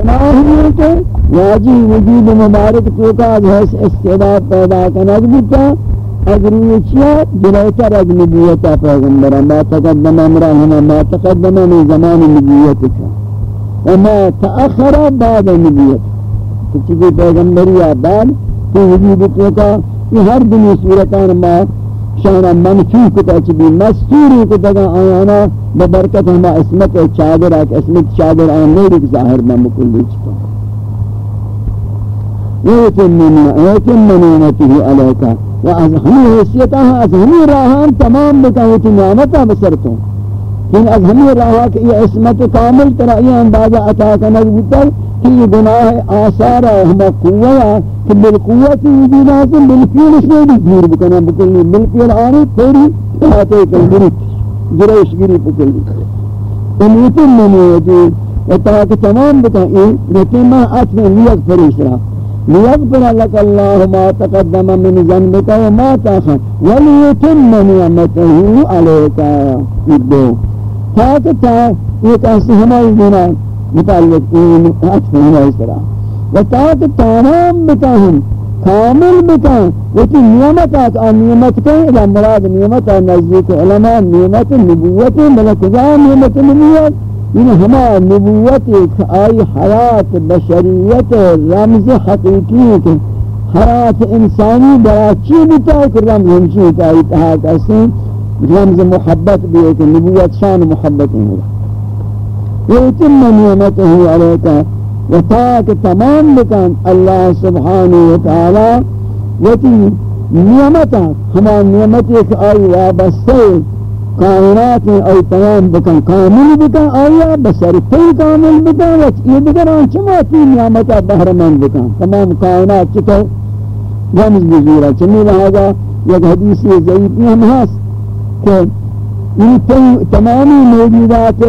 گناہ ہے کہ واجی وجود مبارک تو کا جیس استعداد پیدا کنگ بتا اگر یہ چیا بلوتر از نبوت پیغمبر، ما تقدم امرہم، ما تقدم من زمان نبوت وما تأخر بعد نبوت۔ کچھ بھی پیغمبری بعد تو وجود تو کا یہ ہر دنیا صورتان ما شانا منفی کتا چبی مستوری کتا گا آیانا ببرکت ہما اسمت چادر آک، اسمت چادر آن نیرک ظاہر میں مکل مکلی چکا ویتم نعمته علیکا. و از ہمی حیثیتا از ہمی راہان تمام بکا ویتی نعمتا بسرتوں لیکن از ہمی راہا کہ یہ اسمت کامل ترہ یہ اندازہ عطا کنگ بتا کہ یہ گناہ آثار ہما قوہ کہ بالقوت وجود آسن بالفیل اس میں بھی دور بکنا بکلی بالفیل آنی تیری تحاتے کل گریش گری بکلی امیتن نمویتی اتحاک تمام بکا این لیکن میں عطف لیت فریش رہا لیغفر لك الله ما تقدم من ذنبك وما تأخر وليتم نعمته عليك يدو تاک تا ایک ایسی ہماری متعلق این عطف ہماری طرح۔ و تاک تمام بکاہم کامل بکاہ وچی نعمت آت آن نعمت کہیں الہ مراد نعمت، آن نزدیک علماء نعمت، نبوت، ملک جا نعمت نبوت۔ یعنی ہما نبوت ایک آئی حیات بشریت رمز حقیقی کہ حیات انسانی برا چی بتا کہ رمز ہمشی کا اتحاد ایسے رمز محبت بھی ہے کہ نبوت، شان محبت ہے ويتم نعمته عليك. وطاك تمام بكان الله سبحانه وتعالى وتي نعمتك. هما نعمتك أي وابسته کائنات میں اور تمام بکن. کامل بکن آیا بسرفی کامل بکن یہ بگران چماتی نعمتا بہرمان بك تمام كائنات كتو گمز بزورة چمی لہذا يد حدیث ضعیف ہم ہست کہ ان تمامی موجودات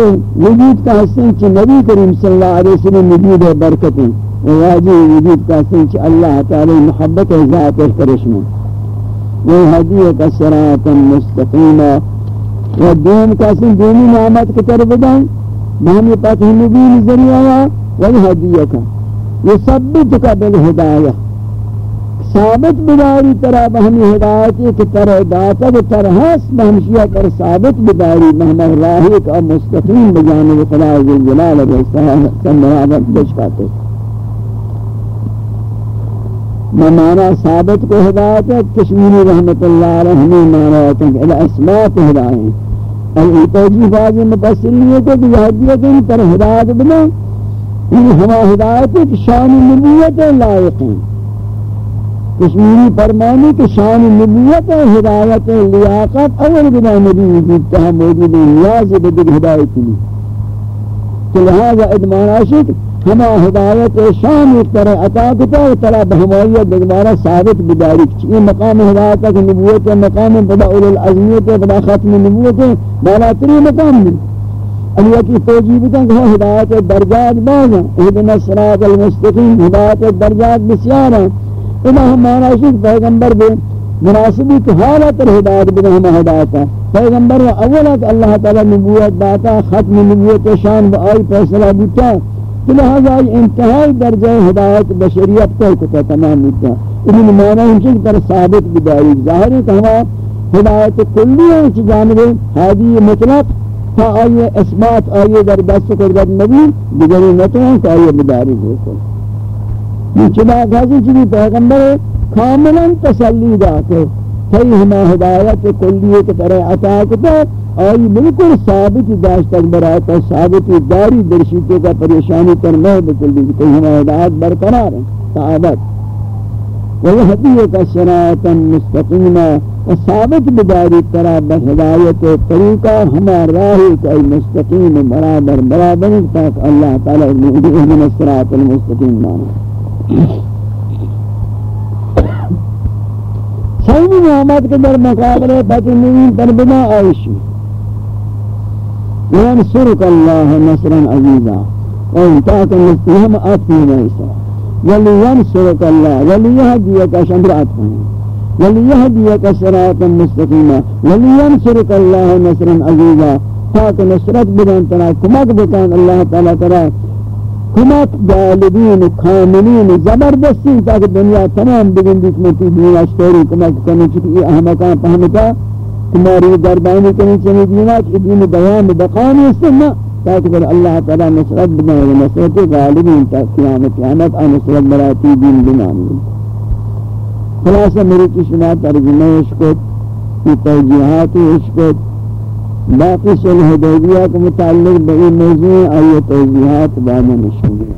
وجود کا حسن چی نبی کریم صلی اللہ علیہ وسلم وجود برکتیں واجی وجود کا حسن چی اللہ تعالی محبت ذات کرشمہ وہ حدیث الصراط المستقیمہ و دوم کسی دومی نعمت کے طرف دیں بہمی پاک مبین ذریعہ و حدیہ کا. یہ ثبت کا بالہدایہ ثابت بداری طرح بہمی ہدایتی کہ تر داتا و تر بہمشیہ کر ثابت بداری بہمہ راہی کا مستقیم بجانب خدا عزیز جلال و سمرابت بشکاتے مانا ثابت کو ہدایت ہے کشمیری رحمت اللہ علیہ ہمیں مانا ہے کہ اسمات ہدایت الاتوجی بازی مپسلی ہے کہ یہ کہ پر ہدایت بنا، یہ ہما ہدایت ہے کہ شان نبوت لائق ہیں۔ کشمیری فرمانی کہ شان نبوت ہے، ہدایت ہے، لیاقت، اول بنا نبی وجود تہا موجود ہے نیاز بدل ہدایت لی کہ لہذا ادمان عاشق ہما ہدایت شان ایک طرح عطا کتا و طرح بہمائیت دگمارا ثابت بداری چکی مقام ہدایت کی نبوت ہے، مقام بدا اول العظمیت ہے بدا ختم نبوت ہے بالا تری مقام نہیں علیہ کی توجیب کن کہ ہدایت درجات باز ہیں۔ اہدنا الصراط المستقیم، ہدایت درجات بسیار ہیں۔ انہا ہمارا شک پیغمبر بے مناسبی کہ حالت ہدایت بدا ہما ہدایت ہے پیغمبر اولا کہ اللہ تعالی نبوت داتا ختم نبوت شان با آئی فیصلہ بوتا۔ لہذا انتہائی درجہ ہدایت بشریت کو کتا تمام ہوتا انہی معنی ہمشن پر ثابت بداری ظاہر ہے کہ ہما ہدایت کلی ہے اس جانب حادی مطلق تا آئیے اسمات آئیے در دست قدرت نبی بگری نتوان تا آئیے بداری ہوتا یہ چلا کہا چلی پیغمبر کاملا تسلی داتے تی ہما ہدایت کلیے کے طرح عطا کتا آئی بالکل ثابت داشت تک براتا ثابت داری درشیتے کا پریشانی تر میں بکل دی کہ ہم ہدایت برقرار ہیں صحابت وَيَحْدِيَكَ صِرَاطًا مُسْتَقِيمًا و ثابت بداری طرح بہدایت طریقہ ہما راہی کہ مستقیم برابر برابر تاک اللہ تعالی من الصراط المستقیم مانا سیمی نعمت کے در مقابلے فتح نوین پر بنا آئیشی وينصرك الله نصرا عزيزا وانتاك المستهم أتني ليسا ولينصرك الله وليهديك شمر أتني وليهديك صراطا مستقيما ولينصرك الله نصرا عزيزا تاك نصرت بدن ترى كمك بكان الله تعالى ترى کمک غالبین کاملین زبردستی تاکہ دنیا تمام بگن دیکھ میں تی دنیا شتوری کمک کرنے چکی یہ احمقان پہمتا تمہاری گردانی کرنی چنی دینا کہ دین بیان بقانی سننا تاکہ پھر اللہ تعالی نصرت بنائے و نصرت غالبین تا قیامت قیامت آن نصرت براتی دین بنانی خلاصہ میری کشنا ترجمہ عشقت یہ توجیحات عشقت باقی صلح حدیبیہ کے متعلق بئی موضوع آئیے توجیحات بعد میں شروع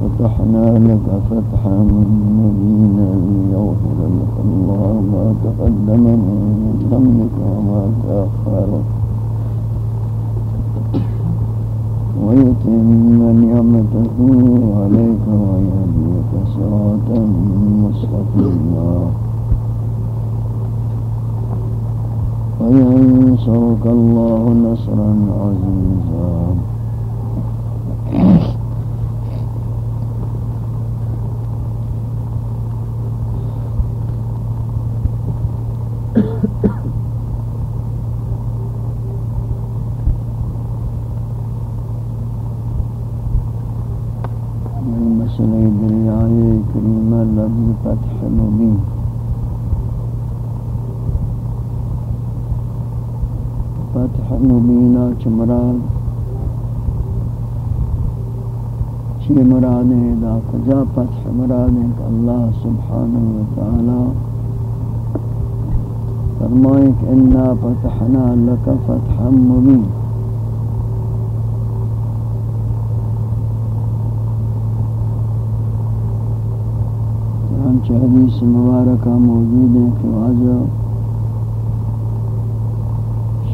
فتحنا لك فتحا مبينا ليغفر لك الله ما تقدم من ذنبك وما تأخر. ويتم نعمته عليك ويهديك صراطا مستقيما. وينصرك الله نصرا عزيزا. مبینہ چمراد چی مراد ہے دا کجا فتح مراد ہے کہ اللہ سبحانہ وتعالی فرمائے کہ انا فتحنا لک فتحا مبین۔ ہم چنانچہ حدیث مبارکہ موجود ہے کہ واجہ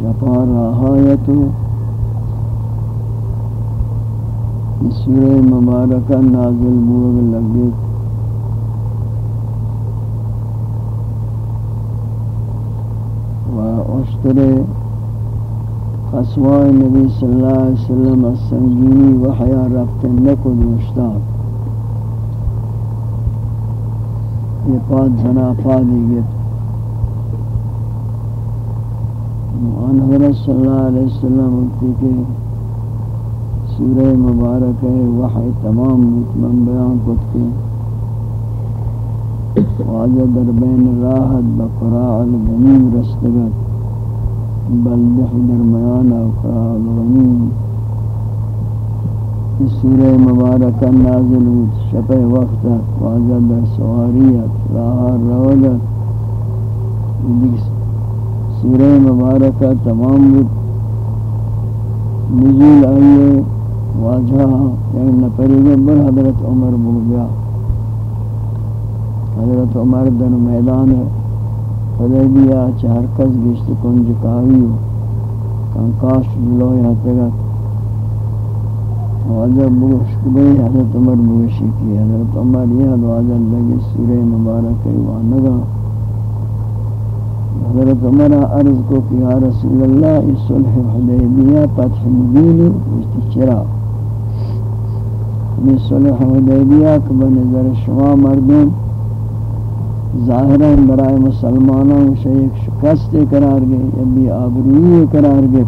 شفا رہایت سورہ مبارکہ نازل بوگ لگے۔ و اشتر خسوائے نبی صلی اللہ علیہ وسلم السنگینی وحیا رفت نکو دوشتاب یہ پاد زنا پادی گت ان حضرت صلی اللہ علیہ وسلم کی کہ سورہ مبارک ہے، وحی تمام مطمئن بیان کت کے۔ واجہ در بین راحت بقراع الغنیم رستگت بلدح درمیان قراع الغنیم۔ سورہ مبارکہ نازل ہوت شپے وقت واجب در سواریت راہ رولت سورہ مبارکہ تمام ہوت نزول آئیے واجہ یعنی نپری گبر حضرت عمر بگیا حضرت عمر در میدان حدیبیہ چہر کس گشت کنج کاویو کنکاش لوی حتگت واجہ بوش کبھی حضرت عمر بوشی کی۔ حضرت عمر یہ واجہ لگی سورہ مبارک وانگا۔ حضرت عمر عرض کو کہ یا رسول اللہ اس صلح حدیبیہ فتح مبین اشتچرا یہ صلح حدیبیہ کہ بنظر شما مردم ظاہران برائے مسلمانوں شیخ شکست قرار گئے، یا بھی آبروی قرار گئے۔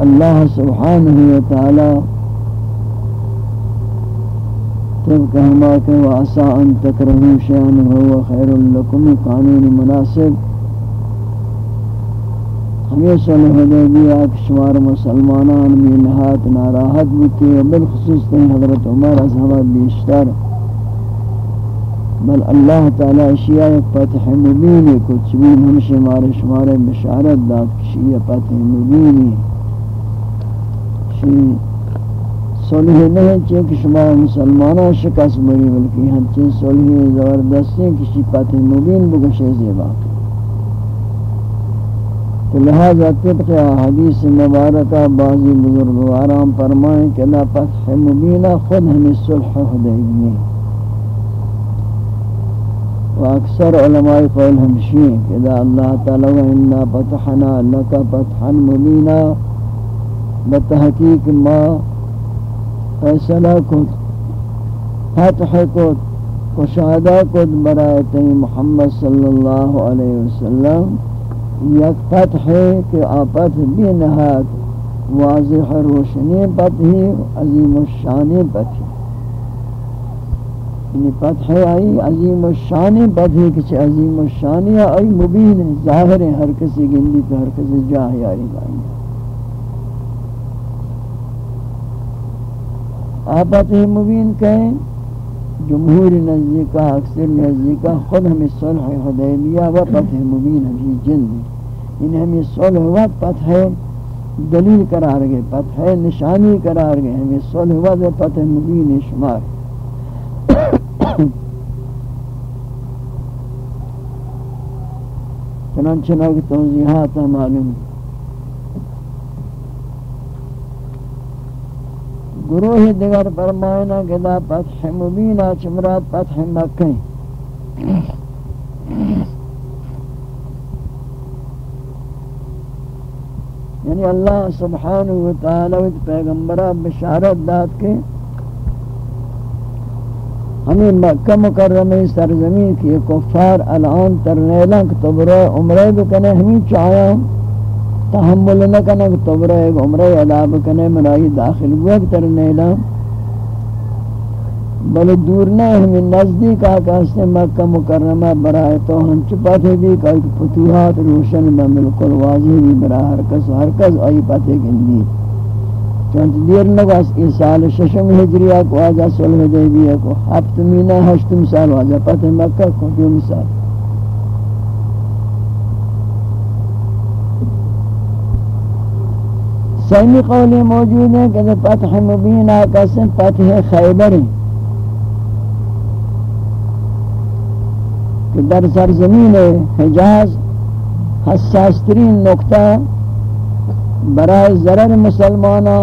اللہ سبحانہ وتعالی طبق ہما کہ وعسا ان تکرہو شیئن ہوا خیر لکم قانون مناسب ہمیں صلح حدیبیہ شمار مسلمانان میں نہات ناراحت بکی و بالخصوص تین حضرت عمر از ہمیں بیشتر۔ بل اللہ تعالی اشیاء فتح مبینی کچھ بھی ہم شمار شمار بشارت داد کشیئ فتح مبینی شیعہ صلح نہیں چاہے کہ شما مسلمانوں شکست مری بلکہ ہم چاہے صلح زبردست ہیں کسی پتہ مبین بگشے زیبا تو لہذا طبق حدیث مبارکہ بعضی بزرگواران فرمائیں کہ لا فتح مبینہ خود ہمیں صلح حدیبی و اکثر علماء قول ہمشی ہیں کہ دا اللہ تعالی و انا فتحنا لکا فتحا مبینہ، بتحقیق ما فیصلہ کو فتح کو کشادہ کد برایت محمد صلی اللہ علیہ وسلم۔ یک فتح کہ آپت بھی نہاد واضح روشنی پتھی عظیم الشان پتھی یعنی فتح آئی، عظیم الشان پتھی کچھ عظیم الشانی آئی، مبین، ظاہر ہے ہر کسی گندی تو ہر کسی جاہی آئی۔ بائی آپت مبین کہیں، جمہور نزدیکہ اکثر نزدیکہ خود ہمیں صلح حدیبیہ و فتح مبین ہمیں جند ان یعنی ہمیں صلح و فتح دلیل قرار گئے، فتح نشانی قرار گئے، ہمیں صلح و فتح مبین شمار۔ چنانچہ نوک توضیحات معلوم گروہ دیگر فرمائنا کہ دا فتح مبینہ چمرات فتح مکہ یعنی اللہ سبحانہ وتعالی ویت پیغمبرہ بشارت داد کے ہمیں مکہ مکرمہ سرزمین کی کفار الان ترنیلن کہ تبرہ عمرہ بکنے، ہمیں چاہیا تحمل نکنے کہ تبرہ عمرہ ادا بکنے منائی داخل وقت ترنیلن بل دور نہ ہمیں نزدیک آقا سے مکہ مکرمہ برائے تو ہم چپاتے بھی کہ ایک فتوحات روشن با ملکل واضح بھی برا ہر کس ہر کس آئی پاتے گندی. چونچہ دیر لگا اس سال ششم ہجریہ کو آجا صلح دیبیہ کو، ہفت مینہ ہشتم سال آجا پتہ مکہ کو دیوم سال. سیمی قولی موجود ہے کہ فتح مبین آقا فتح خیبر ہیں۔ کہ در سرزمین حجاز حساس ترین نقطہ برای ضرر مسلمانہ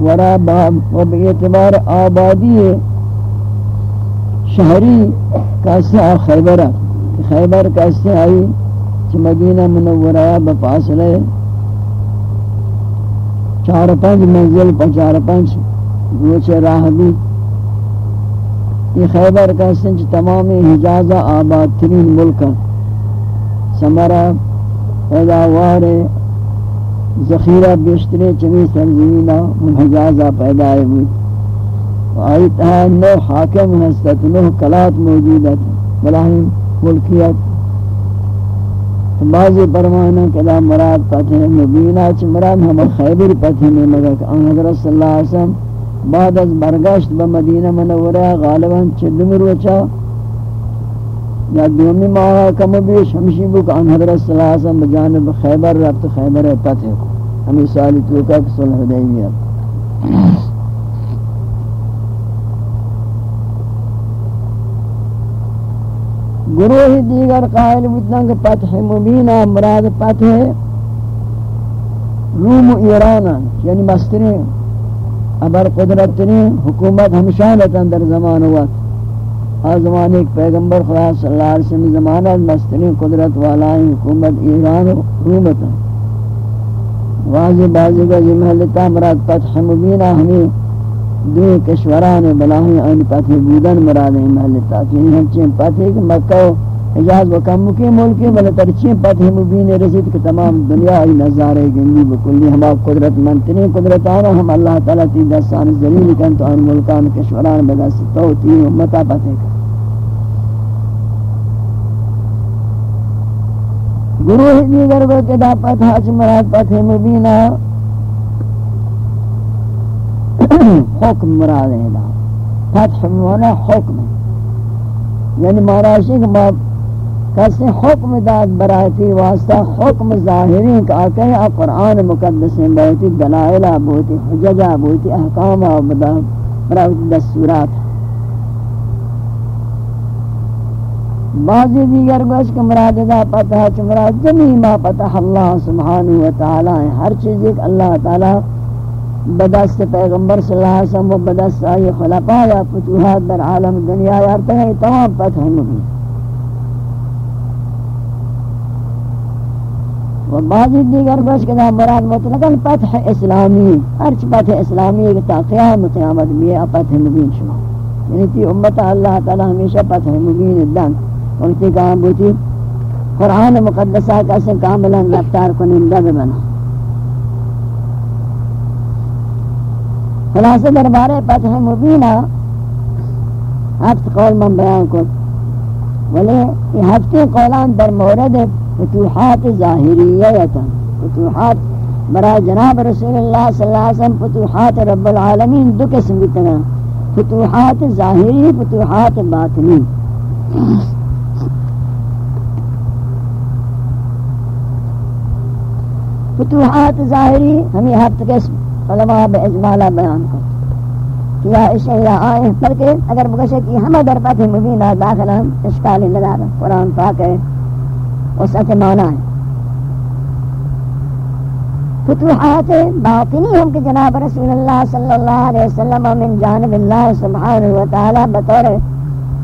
ورا باب و اعتبار آبادی شہری کیسے خیبر خیبر کیسے آئی کہ مدینہ منورہ بفاصلے چار پانچ منزل پر چار پانچ روچے راہ بھی یہ خیبر کا سنچ تمام حجازہ آباد ترین ملک سمرہ پیداوار ذخیرہ بیشتری چمی سرزمینہ من حجازہ پیدا ہوئی. آئی تہا نو حاکم ہستت نو کلات موجودت بلاہم ملکیت بعضی پرمانہ کدا مراد پتہ مبینہ چھ مراد ہم خیبر پتہ میں مگر کہ آن حضرت صلی اللہ علیہ وسلم بعد از برگشت به مدینه منوره غالبا چندم روچا یا دومی ماہ کم بیش ہمشی بک ان حضرت صلی اللہ علیہ وسلم بجانب خیبر رفت، خیبر پتہ کو۔ ہمیں سالی توکا کہ صلح حدیبیہ۔ گروہ دیگر قائل بودنا کہ پتح مبینہ مراد پتح روم و ایران یعنی مسترین، ابر قدرت ترین حکومت ہمشہ لتن در زمان وقت آ زمان ایک پیغمبر خدا صلی اللہ علیہ وسلم زمانہ مسترین قدرت والا حکومت ایران و رومتا واضح بازی کا یہ محلتا مراد فتح مبینہ ہمیں دو کشوران بلاہی آئین فتح بودن مراد محلتا کہ ہم چین فتح مکہ اجاز و کم کی ملکی بل ترچی پتہ مبین رسید کہ تمام دنیا ای نظارے گنی بکلی ہما قدرت منتنی قدرت آنا، ہم اللہ تعالیٰ تی دستان ذلیل کن تو ان ملکان کشوران بدست تو تی امتا پتہ کن۔ گروہ دیگر کو کدا پتہ مراد پتہ مبینہ حکم مراد ہے دا فتح مولا حکم یعنی مہاراشی جی کہ کسی حکم داد برایتی واسطہ؟ حکم ظاہری کہ آکے قرآن مقدس بیتی دلائلہ بوتی حججہ بوتی احکامہ برایتی دستورات۔ بعضی دیگر گوش کہ مراد دا پتہ چھ مراد جمعی ما پتہ اللہ سبحانہ وتعالی ہر چیز ایک اللہ تعالی بدست پیغمبر صلی اللہ علیہ وسلم و بدست آئی خلقہ یا فتوحات در عالم دنیا یارتا ہے تمام پتہ مبین و بعضی دیگر بس کہ مراد مطلقا فتح اسلامی، ہر فتح اسلامی تا قیام قیامت بھی فتح مبین شما۔ یعنی تی امت اللہ تعالی ہمیشہ پتہ مبین دن۔ وقتی کہا بوتی قرآن مقدسہ کا سے کاملا رفتار کنندہ بنا خلاصہ دربارے پتہ مبینہ ہفت قول من بیان کو ولی یہ ہفتے قولان در مورد فتوحات ظاہریتا۔ فتوحات برای جناب رسول اللہ صلی اللہ علیہ وسلم فتوحات رب العالمین دو قسم کی طرح۔ فتوحات ظاہری، فتوحات باطنی۔ فتوحات ظاہری ہمیں ہفت قسم۔ علماء بے اجمالہ بیان کو کیا اشیاء آئے بلکہ اگر بگشے کی ہمیں در پتہ مبینہ داخل ہم اشکال ندار قرآن پاک ہے وسعت مانا ہے۔ فتوحات باطنی ہم کہ جناب رسول اللہ صلی اللہ علیہ وسلم من جانب اللہ سبحانہ وتعالی بطور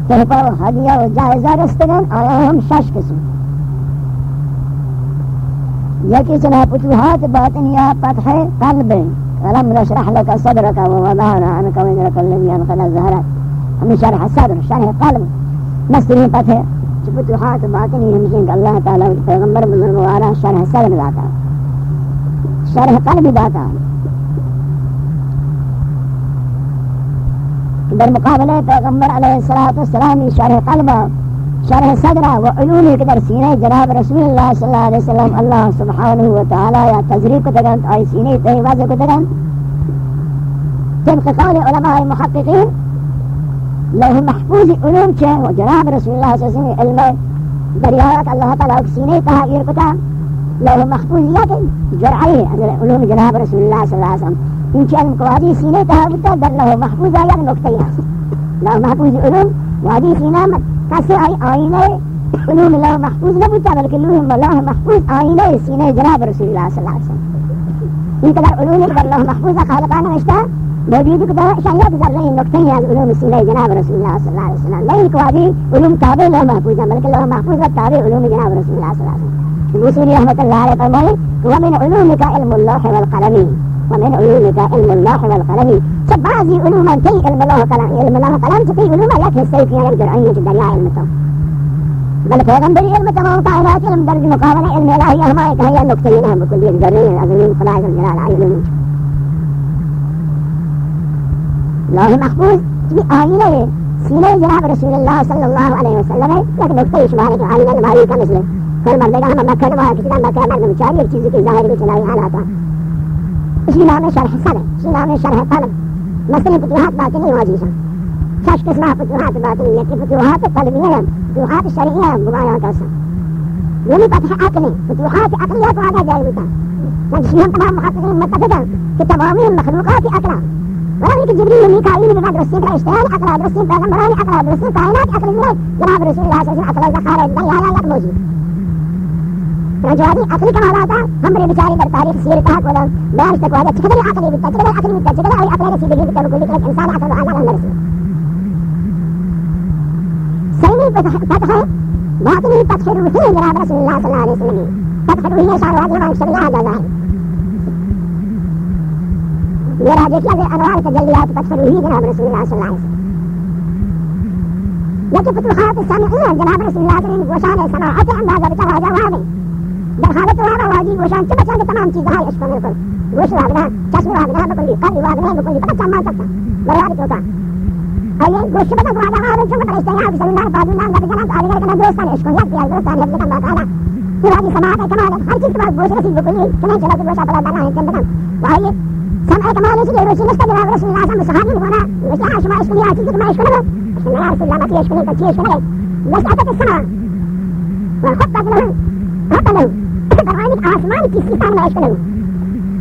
تحفہ و حدیہ و جائزہ رستگان آیا ہم شش قسم۔ یکی چنہ فتوحات باطنیہ فتح قلب ولم نشرح لك صدرك ووضعنا عنك وزرك الذي انقل ظهرك ہمیں شرح صدر شرح قلب مستری فتح فتوحات باطنی ہمشن کہ اللہ تعالی پیغمبر بزرگوارا شرح صدر ذاتا شرح قلب داتا در مقابلہ پیغمبر علیہ السلام شرح قلب شرح صدر و علومی کے در سینہ جناب رسول اللہ صلی اللہ علیہ وسلم. اللہ سبحانہ و تعالی یا تذریب کو تگن آئی سینہ تہی واضح کو تگن طبق قول علماء محققین لوہ محفوظ علوم چھے و جناب رسول اللہ صلی اللہ علیہ وسلم علم دریاوت اللہ تعالی سینہ تہا کتا لوح محفوظیت جرعی علوم جناب رسول اللہ صلی اللہ علیہ وسلم. إن علم کو وادی سینے تہا بتا در لوح محفوظ آیا نکتہ ہے لوح محفوظ علوم. وادی سینہ کسی آئی آئینے علوم لوح محفوظ نہ بتا بلکہ لوح محفوظ آئینے، سینے جناب رسول اللہ صلی اللہ علیہ وسلم۔ ان قدر علوم در لوح محفوظ خالقانا مشتا موجود قدر شاید در رہی، نکتہ ہے علوم سینے جناب رسول اللہ صلی اللہ علیہ وسلم۔ نہیں کو وادی علوم تابع لوح محفوظ بلکہ لوح محفوظ تابع علوم جناب رسول اللہ صلی اللہ علیہ وسلم۔ بوسيري رحمة الله عليه فرمائے ومن علومك علم اللوح والقلم۔ ومن علومك علم اللوح والقلم۔ چې بعضي علوم کې علم الله كلام علم الله كلام چې علوم یا کې سيف علم جرعي چې دریا علم ته بل پیغمبر علم تمام کائنات علم درج مقابله علم الله هما ایک ہے نقطہ یہ ہم کلی جرعي عظیم خلاق الجلال علم الله محفوظ یہ آئینہ ہے جناب رسول الله صلى الله عليه وسلم ہے نكتي نقطہ اشباہ جو آئینہ نمائی کا مثل ہے کل مردے کا ہم مکہ نمائی کسی کا مکہ مردم چاری ایک چیز شرح سن ہے اسی شرح طلب مثلا فتوحات باطنی واجی شاہ شش فتوحات باطنی، یکی فتوحات قلبی ہیں فتوحات شرعی ہیں گمایا کسا یعنی فتح عقلی فتوحات عقلیہ کو آگا جائے ہوتا نجسی ہم تمام محققین متفقہ کہ تمامی مخلوقات عقلہ ولكن جبريل وميكائيل بقدر رسين اشتغال عقل رسين پیغمبران عقل رسين كائنات عقل یعنی جناب رسول الله صلى الله عليه وسلم عقل خارج لا لا لا موجود. رجالي عقلي كما هذا هم بشاري در تاريخ سير تحق ولا ما اشتكوا هذا كده العقل بيتا كده العقل بيتا كده اي عقل نسي بيجي بيتا بقول لك انسان عقله على الله نسي سيني فتحه باطني فتح الروحية جناب رسول الله صلى الله عليه وسلم فتح الروحية شعر واجه ما يشتري هذا ظاهر يرى جيكي انوار تجليات فتح الروحية جناب رسول الله صلى الله عليه وسلم لكن فتوحات السامعية جناب رسول الله صلى الله عليه وسلم وشان سماعته أنبازة بتواجه وامي در حالت وانا واجی گوشان چه بچان تمام چیز های اشکال کن گوش واگنا چشم واگنا بکلی قلب واگنا بکلی پتہ چما سکتا بریاد تو کا ایے گوش بتا واگنا واگنا چما پر استیا بسم الله بعد نام بعد جناب علی کنا دوستان اشکال یا کیا دوستان ہے کنا باقاعدہ پوری سماعت کمال ہر چیز پر گوش رسید بکلی کنا چلا تو گوشا بلا بنا ہے کنا وایے سمع کمال سے روشی نشتا جناب رسول الله صلی اللہ علیہ وسلم صحابی بنا وش عاش ما اشکال یا چیز ما اشکال اشکال رسول الله ما في اشکال تچی اشکال بس اتت السماء والخطة له خطة له برهانك آسمان کسی کام نہ اشکلو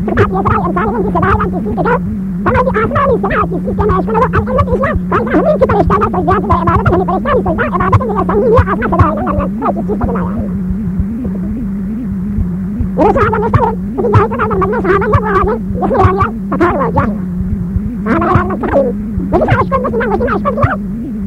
آپ یہ سرائے انسان کی صدای کسی کے گھر ہماری آسمانی صدا کسی کے نہ اشکلو العلمت اسلام قال ہمیں کی پرشتہ پر زیادہ عبادت ہمیں پریشانی سجدہ عبادت میں سنگی ہے آسمان صدا لان اللہ کسی سے بنایا ورسول هذا المستمر في الله تعالى المجنون صحابة يبغى هذا يسمي هذا تكار وجاهل هذا هذا المستقيم وجدنا أشكر مسلم وجدنا أشكر جلال كيف كيف أسيان كيف وزن فأنت عرفت کو اللہ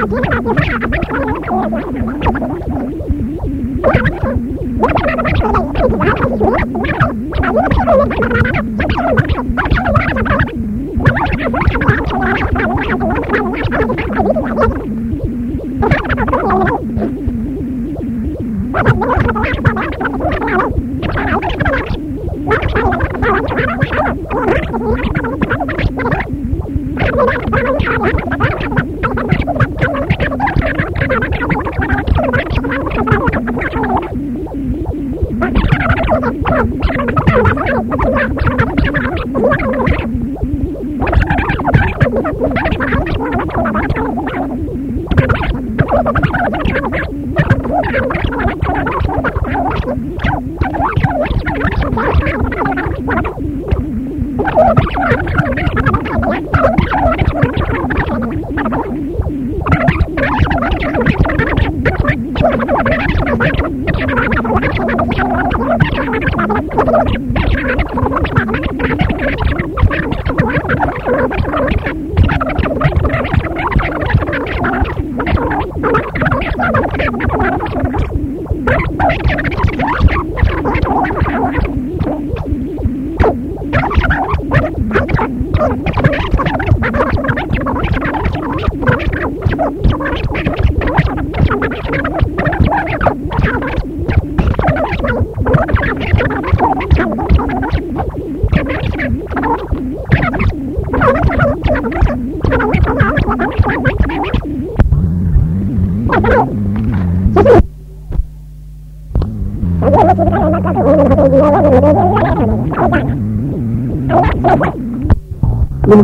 Oh, my God.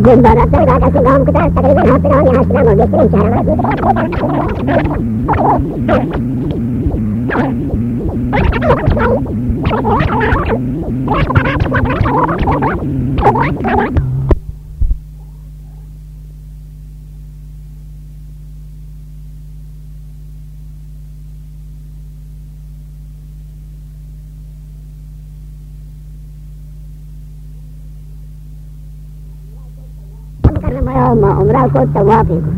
軍団だったりが私が重くなったりが発表に走らも別にしゃらない。Thank you. ko tawa pe ko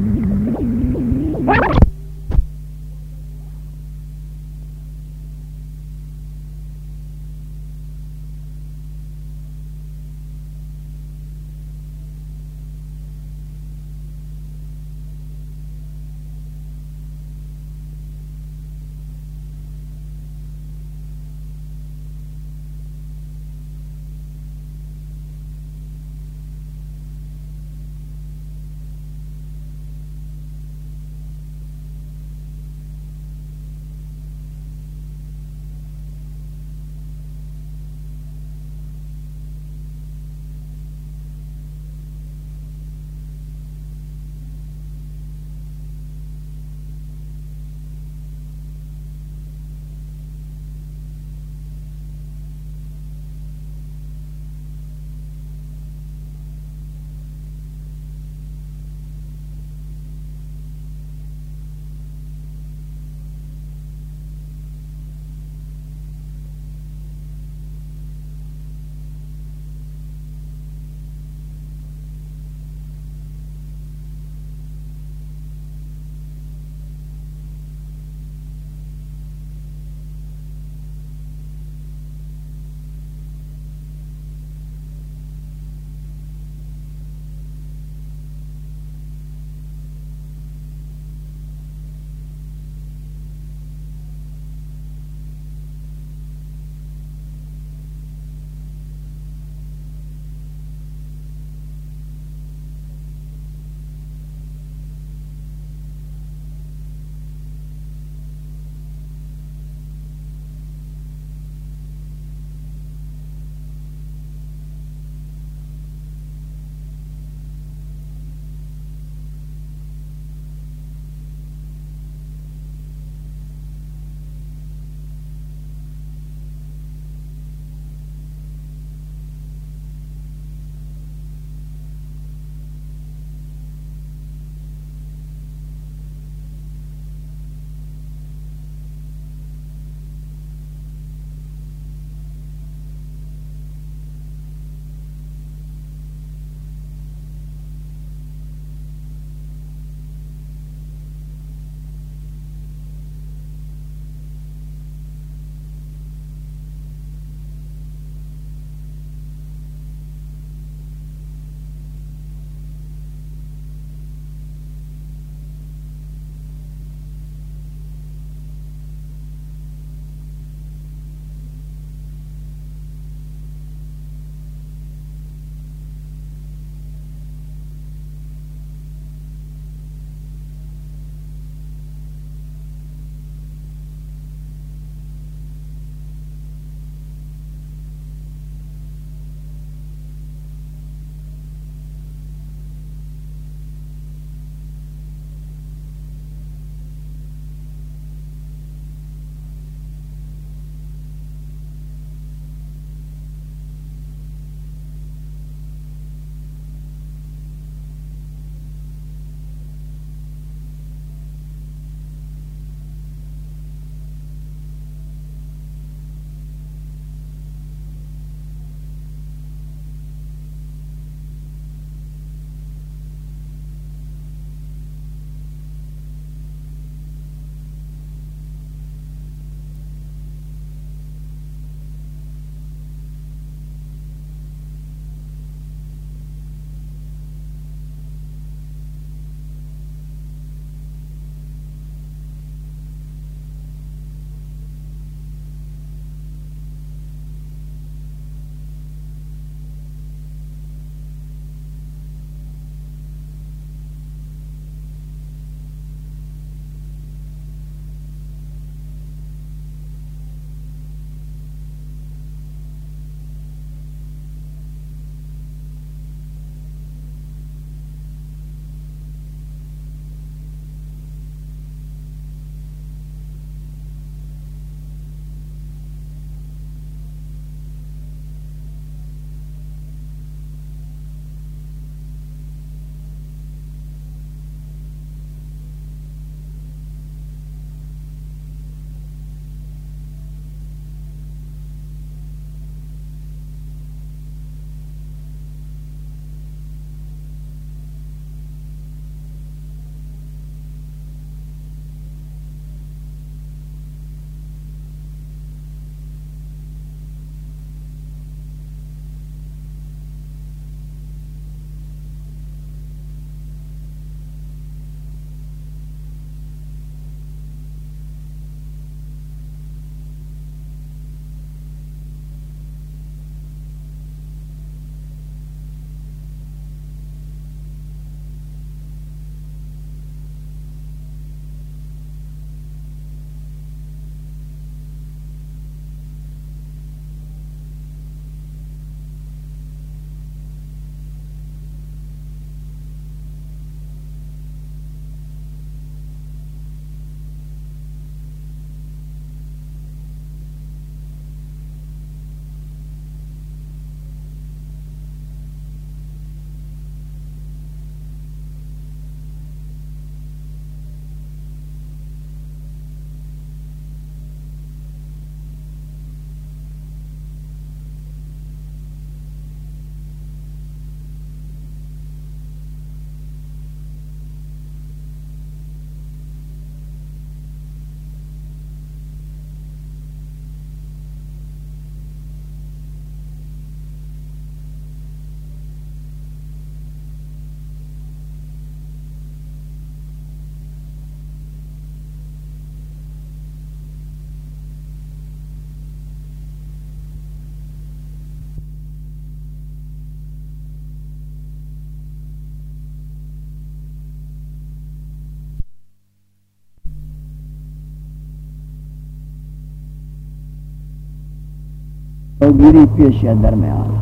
نے اللہ گیری پیش یا درمیان۔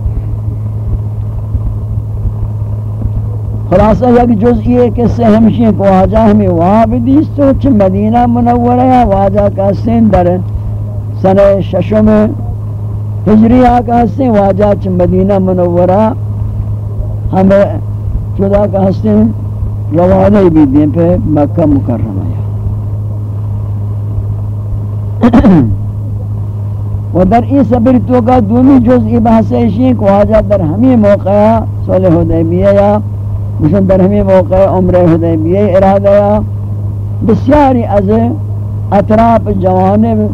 خلاصہ یک جزئی ہے کہ سے ہمشی کو آجا ہمیں وہاں بھی دیستو چھ مدینہ منورہ یا واجہ کا سین در سن ششم ہجری آکا ہستے واجہ چھ مدینہ منورہ۔ ہمیں چدا کا ہستے روانے بھی دیں پہ مکہ مکرمہ ہے۔ و در این صبر تو کا دومی جزئی بحث ایشی کو آجا در ہمیں موقع صلح حدیبیہ یا مشن در ہمیں موقع عمر حدیبیہ ارادہ یا بسیاری از اطراف جوانب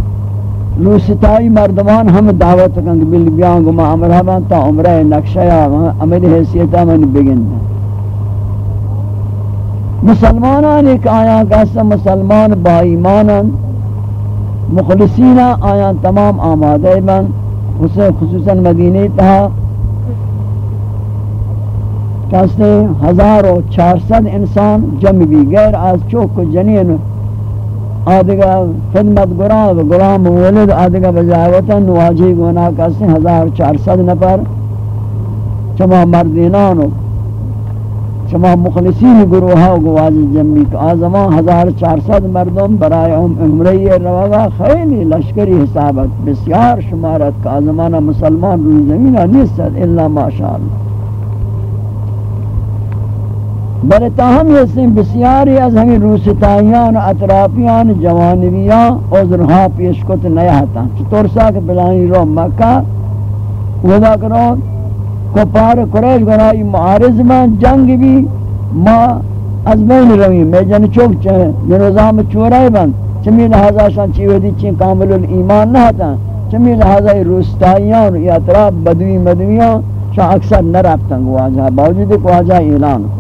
روستائی مردمان ہم دعوت کنگ بل بیان گما عمرہ بان تا عمرہ نقشہ یا عمل حیثیتہ من بگن مسلمانان ایک آیاں کہتا مسلمان با ایمانان مخلصین آیاں تمام آمادہ بن خصوصا مدینی تہا، کہتے ہزار و چار سد انسان جمع بھی، غیر آز چوک و جنین آدھگا خدمت گرام و گرام ولد آدھگا بجاوتا نواجی گونا کہتے ہزار و چار سد نفر، چما مردینان و شما مخلصین گروہ و گواز جمعی کا آزمان ہزار چار سد مردم برای عمری رواغا خیلی لشکری حسابت، بسیار شمارت کا آزمان مسلمان روی زمین نیست الا ماشاءاللہ۔ بل تاہم یہ سن بسیاری از ہمیں روستائیان، اطرافیان جوانویان عذرہا پیشکت نیہتا چطور سا کہ بلانی رو مکہ؟ ودا کرو۔ کفار قریش گناہی معارض میں جنگ بھی ما از بین روی. میں جن چوک چاہے یہ نظام چورائی بند چمی لحاظہ شان چیوہ دی چین کامل الایمان نہ تا چمی لحاظہ روستائیان یا اطراف بدوی مدویان شان اکثر نہ رابطن گو آجا باوجود کو آجا اعلان کو.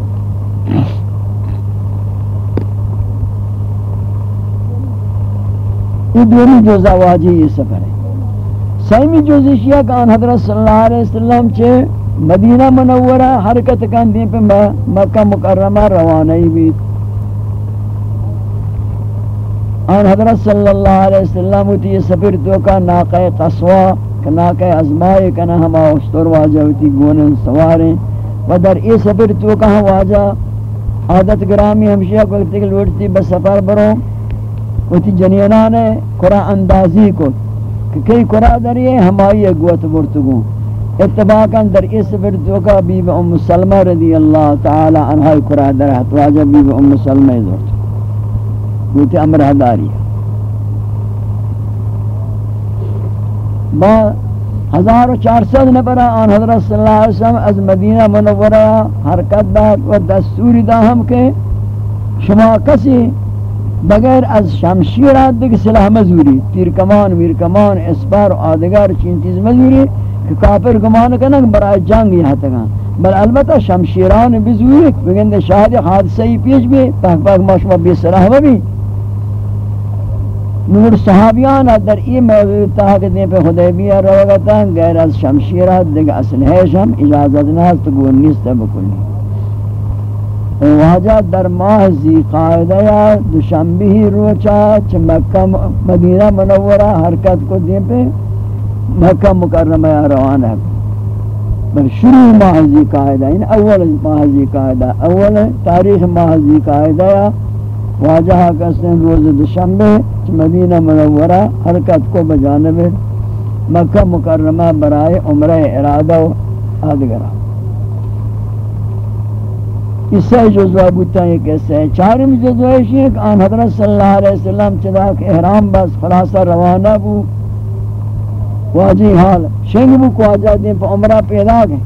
یہ دوری جو زواجی یہ سفر ہے. سیمی جو زشیہ کہ آن حضرت صلی اللہ علیہ وسلم چھے مدینہ منورہ حرکت کن دیں پہ مکہ مکرمہ روانہی بھی آن حضرت صلی اللہ علیہ وسلم ہوتی یہ سفر تو کا ناقہ قصوہ ناقہ ازمائے کنا ہما اشتر واجہ ہوتی گونن سواریں و در ای سفر تو کا ہم واجہ عادت گرامی ہمشیہ کو لکھتے کہ لوٹتی بس سفر برو۔ ہوتی جنینان قرآن اندازی کو، کہ کئی قرآن در یہ ہمائی اگوت برتگوں۔ اتباقا در اس فردو کا بیب ام سلمہ رضی اللہ تعالی عنہ قرآن در حتواجہ بیب ام سلمہ دورت گوتی امر حداری. با ہزار و چار سد نبرا آن حضرت صلی اللہ علیہ وسلم از مدینہ منورہ حرکت داد و دستوری دا ہم کے شما کسی بغیر از شمشیرات دیکھ سلاح مزوری تیر کمان میر کمان اسپار و آدگر چین چیز مزوری کہ کافر گمان کنن برای جنگ یہاں تکا بل البتہ شمشیران بزوری بگند شاہد حادثہ ہی پیش بھی، پاک پاک ماشما بی صلاح بھی۔ نور صحابیان در ای موضوع تحقیدیں پہ خدیبیہ روگتا ہیں غیر از شمشیرات دیکھ اصل ہے شم، اجازت نہ تو گو نیست بکلی واجہ در ماہ زی قائدہ یا دوشنبی روچا چھ مکہ، مدینہ منورہ حرکت کو دیں پہ مکہ مکرمہ روان ہے۔ بل شروع ماہزی قائدہ ان یعنی اول ماہزی قائدہ اول تاریخ ماہزی قائدہ یا واجہ کسن روز دشنبے مدینہ منورہ حرکت کو بجانب مکہ مکرمہ برائے عمرہ ارادہ و آدگرہ اس سے جزوہ بوتا ہے کیسے ہے چارم جزوہ ہے کہ آن حضرت صلی اللہ علیہ وسلم چدا کہ احرام بس خلاصہ روانہ بو۔ واجی حال، شنگ بو کو آجا دیں پہ عمرہ پیدا گئے۔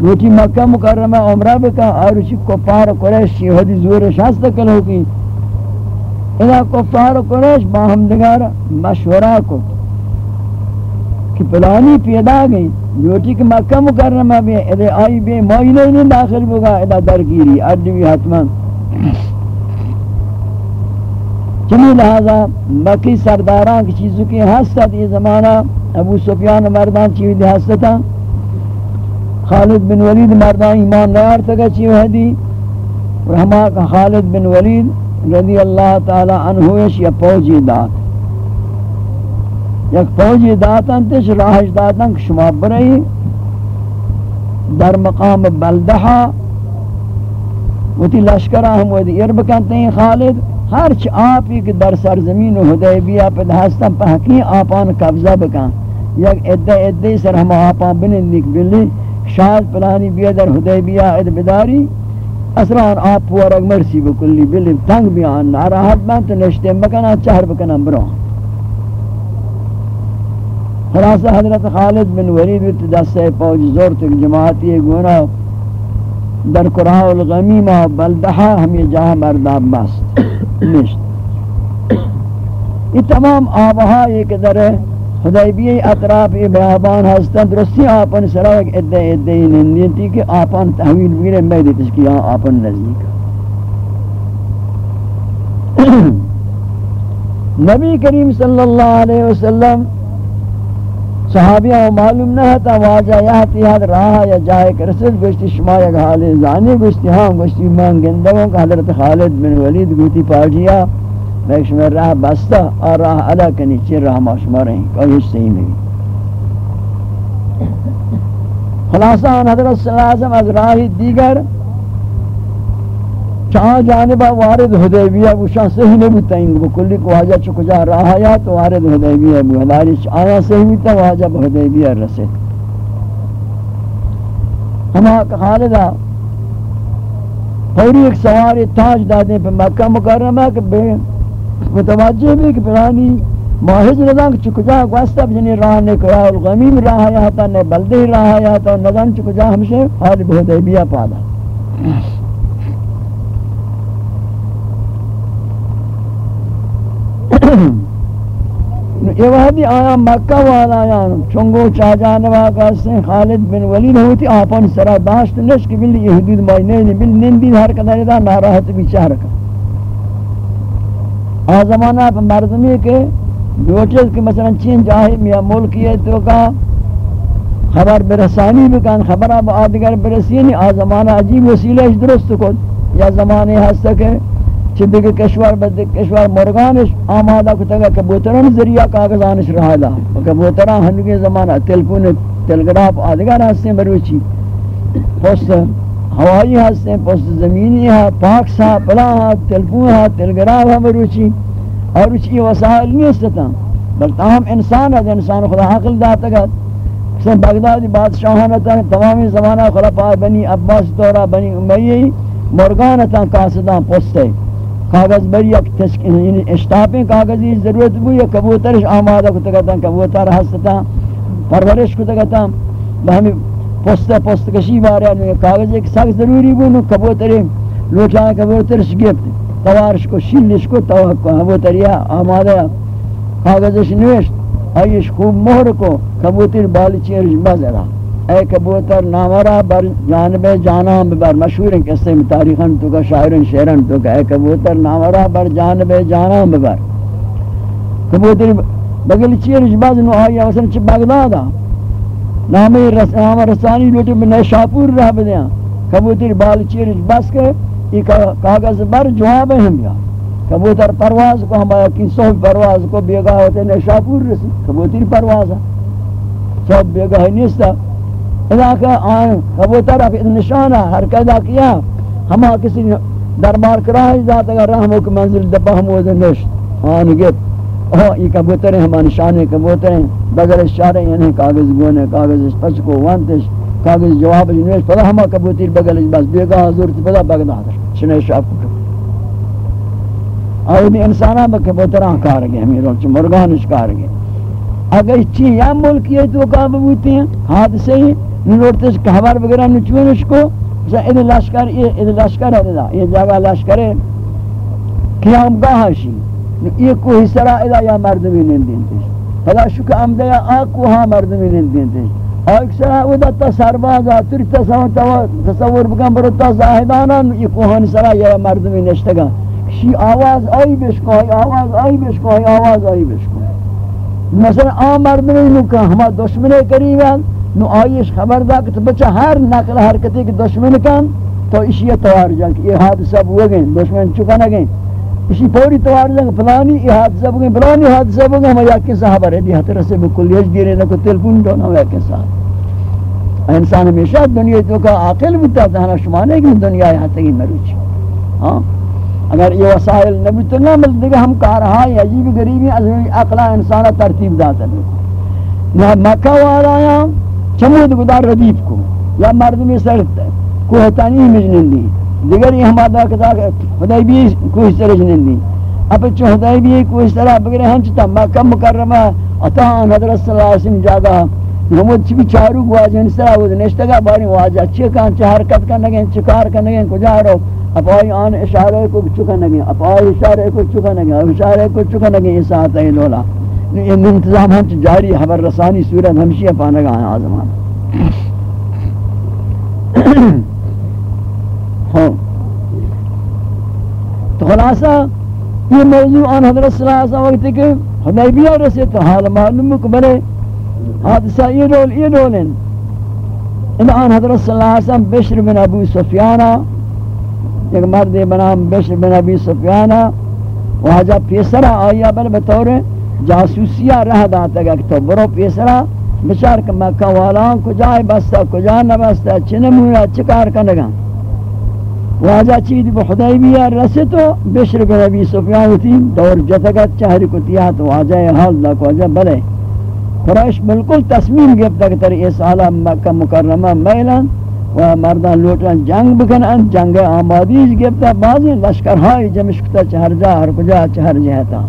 روٹی مکہ مکرمہ عمرہ بکا اور کفار قریش، یہودی زور شاست کلو کی۔ اذا کفار قریش باہم دگار مشورہ کو۔ کہ پلانی پیدا گئی روٹی کہ مکہ مکرمہ بھی ادھے آئی بھی معینہ نہیں داخل بگا ادھا درگیری، اڈوی حتمان چمی لہذا مکی سرداران کی چیزوں کی حسد یہ زمانہ ابو سفیان مردان چیوی حسدتا خالد بن ولید مردان ایمان نیار تکا چیوی حدی رحمہ کا خالد بن ولید رضی اللہ تعالی عنہوش یا پوجی داد یک فوجی داتن تش راہش داتن کہ شما برئی۔ در مقام بلدہا وتی لشکرہ ہم وہ ودی اربکنتے ہیں خالد۔ ہر چ آپ ایک در سرزمین حدیبیہ پہ ہستن پہکی آپان قبضہ بکن یک عدہ عدہ سر ہم آپان بنن بنندک بلی۔ شاید پلانی بیا در حدیبیہ اد بداری۔ اسران آپ پورک مرسی بکلی بلی۔ تنگ بیان ناراحت بانت نشتے مکنا چہر بکنا برو۔ خلاصہ حضرت خالد بن ولید ویت دستے پوج زور تک جماعتی گونا در قرآن الغمیمہ بلدہا ہمیں جہاں مرداب بست۔ نشت یہ تمام آبہا ایک در حدیبیہ اطراف بیابان ہستن درستی آپن سرا ایک ادھے ادھے نندین تھی کہ آپن تحویل بیرے میں دیتش کہ یہاں آپن نزدیک نبی کریم صلی اللہ علیہ وسلم صحابیہ و معلوم نہ تا واجہ یا تیاد راہ یا جائے کرسد گوشتی، شما یک حال زانی گوشتی ہاں گوشتی مان گندگوں کہ حضرت خالد بن ولید گوتی پاجیا میں شما راہ بستا اور راہ علا کنی چیر راہ ما شما رہیں، کوئی ہیچ صحیح نہیں۔ خلاصہ، حضرت صلی اللہ علیہ وسلم از راہ دیگر چاہ جانبہ وارد حدیبیہ وشان صحیح نہیں بودتا ان کو کلی کو واجہ چکو جا رہا یا تو وارد حدیبیہ بود ہماری آیا صحیح بودتا واجہ حدیبیہ رسے۔ ہما خالدہ، پوری ایک سواری تاج دادیں پہ مکہ مکرمہ کہ بے متوجہ بھی کہ پرانی ماہج نظام چکو جا گوستا بجنی راہ نے کیا الغمیم راہ یا تا نے بلدی راہ یا تا نظام چکو جا ہمشے حال حدیبیہ پادا۔ یہ وحدی آیا، مکہ والا آیا، چنگو چاہ جانبا کہتے خالد بن ولید ہوتی، آپان سرا داشت نشک بلی یہ حدود مائی نہیں بل نندید حرکت ہے ناراحت بھی چاہ رکھا آ زمانہ پہ مردمی کے دوچز کہ مثلا چین جاہی میاں ملکی ہے تو کا خبر برسانی بکن خبر اب آدگر برسینی یعنی آ زمانہ عجیب وسیلہ درست کن۔ یا زمانے ہستا کہ چھ دیگه کشور بد کشور مرغانش آماده کتگا کبوتران ذریعہ کاغذانش رہا دا۔ کبوتران ہنگی زمانہ تلفون تلگراف آدگار ہستیں بروچی۔ پوست ہوائی ہستیں پوست زمینی ہے پاک سا، پلا ہے تلفون ہے تلگراف ہے بروچی۔ اور اچھی وسائل نہیں استتا بل تاہم انسان ہے، انسان خدا حقل داتا گا۔ مثلا بغدادی بادشاہانتا تمامی زمانہ خلفاء بنی عباس دورہ، بنی امیہی مرغانتا کاسدان پوستے کاغذ بر یک تشکیل یعنی اشتاپیں کاغذی ضرورت بو یا کبوترش آمادہ کو تگتا کبوتر ہستا پرورش کو تگتا بہمی پوستا پوست کشی بارے میں کاغذ ایک سخت ضروری بو، نو کبوتر لوٹا کبوترش گفت توارش کو شلش کو، تو کبوتریا آمادہ کاغذش نوشت ایش خوب مہر کو، کبوتر بالی چیرش بزرا اے کبوتر نامرا بر جانب جانام بر مشہور ہیں قصے میں تاریخن تو کا شاعرن شعرن تو کا۔ اے کبوتر نامرا بر جانب جانام بر۔ کبوتر بگل چیر باز نو آیا مثلا چ بغداد نام رسام رسانی لوٹے، میں شاپور رہ بدیا کبوتر بال چیر بس کے یہ کاغذ بر جواب ہم یا کبوتر پرواز کو ہمارا کی سو پرواز کو بیگا ہوتے نے شاپور رسی۔ کبوتر پرواز سب بیگا نیستا۔ اذا کہ آن کبوتر اپ نشانہ حرکت کیا، ہما کسی دربار کراہ ذات اگر رحمو کی منزل دبا ہم وہ نشت آن گت۔ اوہ یہ کبوتر ہما نشانے کبوتر ہیں بغیر اشارے یعنی کاغذ گونے، کاغذ پچ کو وانتش، کاغذ جواب جنوش، پدا ہما کبوتر بغل بس بیگا حضور تی پدا بغداد شنے شاپ۔ کو اور انسانہ بکبوتران کار گئے، ہمیں روچ مرگانش کار گئے۔ اگر چی یا ملکی ہے تو کہاں ببوتی ہیں، حادثے ہی نوٹس خبر وغیرہ نچونش کو؟ اد لشکر اد لشکر ہے دا. یہ جگہ لشکر ہے قیام گاہ شی یہ کو حصرا ادا یا مردمی نندین تش فلا شک عمدہ یا آکو ہاں مردمی نندین تش آئیک سرا او دا تا سربازا تصور بکن برو تا زاہدانا یہ کوہن سرا یا مردمی نشتگا شی آواز آئی بشکو آواز آئی بشکو آواز آئی بشکو. مثلا آم مردمی نکا ہما دشمن قریب ہیں نو آئیش خبر دا کہ بچہ ہر نقل حرکتی کہ دشمن کن، تو اشیاء توار جان کہ یہ حادثہ بو گئیں دشمن چکا نہ گئیں اسی پوری توار جنگ، فلانی ای حادثہ بگیں فلانی حادثہ بگیں ہم یاکن صاحب رہی حتی رسے بکل یج دیرے نکو تلفون دونا ہم یاکن صاحب انسان ہمیشہ دنیا تو کا عاقل بتا تھا شما نہیں کہ دنیا یہاں تک مروچ ہاں؟ اگر یہ وسائل نبی تو نہ مل دیگا، ہم کارہا ہے عجیب غریبی از عقلہ انسانہ ترتیب داتا ہے۔ نہ مکہ والا یا چمود گدار ردیف کو، یا مردمی سر کوہتانی مجنن دی دیگر یہ ہمارا کتا خدای بھی کوئی سر جنن دی اب چو خدای بھی کوئی سر بگر ہم چتا مکہ مکرمہ اتان ہاں حضرت صلی اللہ علیہ وسلم جاگا۔ نمود چی بھی چارو گواجہ انسرا وہ نشتگا باری واجہ۔ چی کان چی حرکت کرنے چی کار کرنے کجا رو؟ اب آئی آن اشارے کو چکا نگے اب آئی اشارے کو چکا نگے اشارے کو چکا نگے اس ساتھ ہے دولا یہ انتظام ہم جاری خبر رسانی صورت ہمشی پانے گا ہے، آزمان۔ ہاں۔ تو خلاصہ، یہ موضوع آن حضرت صلی اللہ علیہ وسلم وقت کہ حدیبیہ رسے تو حال معلوم کو حادثہ یہ رول، یہ رولن ان آن حضرت صلی اللہ علیہ وسلم بشر بن ابو سفیانہ، ایک مرد بنام بشر بن ابی سفیانہ وہاں پیسرا آیا بل بطور ہے جاسوسیہ رہ داتا گا کہ تو برو پیسرا، بچار کہ مکہ والان کجائے بستا، کجا نہ بستا چنمویا چکار کنگا واجہ چیز بخدیبیہ رسے تو بشر بن ابی سفیان ہوتی، دور جتگا چہر کو تیا تو واجہ حال دا واجہ بلے۔ قریش بالکل تصمیم گفتا کہ تر اس عالم مکہ مکرمہ میلان، و مردان لوٹان جنگ بکنن جنگ آمادیش گفتا بعضی لشکرهای جمش کتا چهر جا، ہر کجا چهر جہتا۔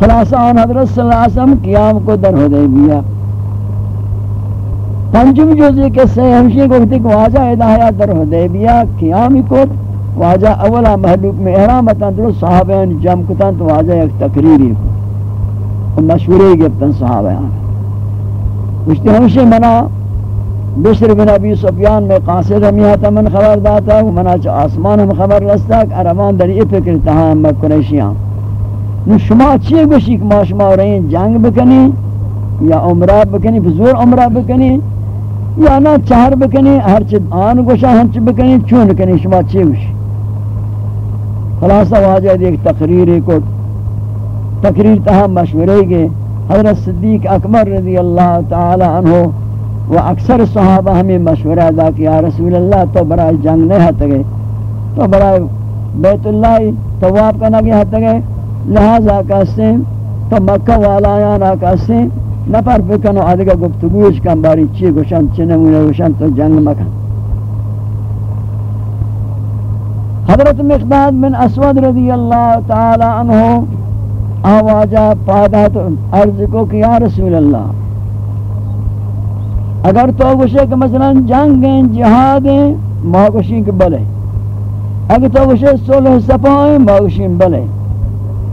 خلاصہ آن حضرت صلی اللہ علیہ وسلم قیام کو در حدیبیہ۔ پنجم جزی کے سے ہمشی کو کہتے کہ واجہ ادایہ در حدیبیہ قیامی کو واجہ اولا محلوک میں احرامتاں درو صحابین جمع کتاں تو واجہ ایک تقریری کو مشوری گفتن صحابین مجھتے ہمشی منع بشر بن ابی سفیان میں قاصد ہمیاتا من خبر داتا ہوں، منا چا آسمان ہم خبر رستا، کہ عربان در یہ فکر تہا ہم شما چیئے گوشی کہ ما شما رہی جنگ بکنی یا عمرہ بکنی؟ بزور عمرہ بکنی یا نا چہر بکنی؟ ہر چیز آن گوشا ہنچ بکنی، چون کنی شما چیئے گوشی خلاصہ واجہ دیکھ تقریر کو تقریر تہا مشورے گے حضرت صدیق اکبر رضی اللہ تعالی عنہ وہ اکثر صحابہ ہمیں مشورہ ادا کیا رسول اللہ تو برائے جنگ نہیں ہت گئے، تو برائے بیت اللہ طواف کا نگی ہت گئے۔ لہذا کہتے ہیں تو مکہ والا یا نہ کہتے نفر بکنو آدھگا گفتگوش کن، باری چی گوشن چی نمونه گوشن تو جنگ مکن. حضرت مقداد بن اسود رضی اللہ تعالی عنہ آواجہ پادات عرض کو کہ یا رسول اللہ، اگر تو گوشے کہ مثلا جنگ ہیں، جہاد ہیں ماں گوشیں کہ بلے. اگر تو گوشے صلح صفا ہیں ماں گوشیں بلے.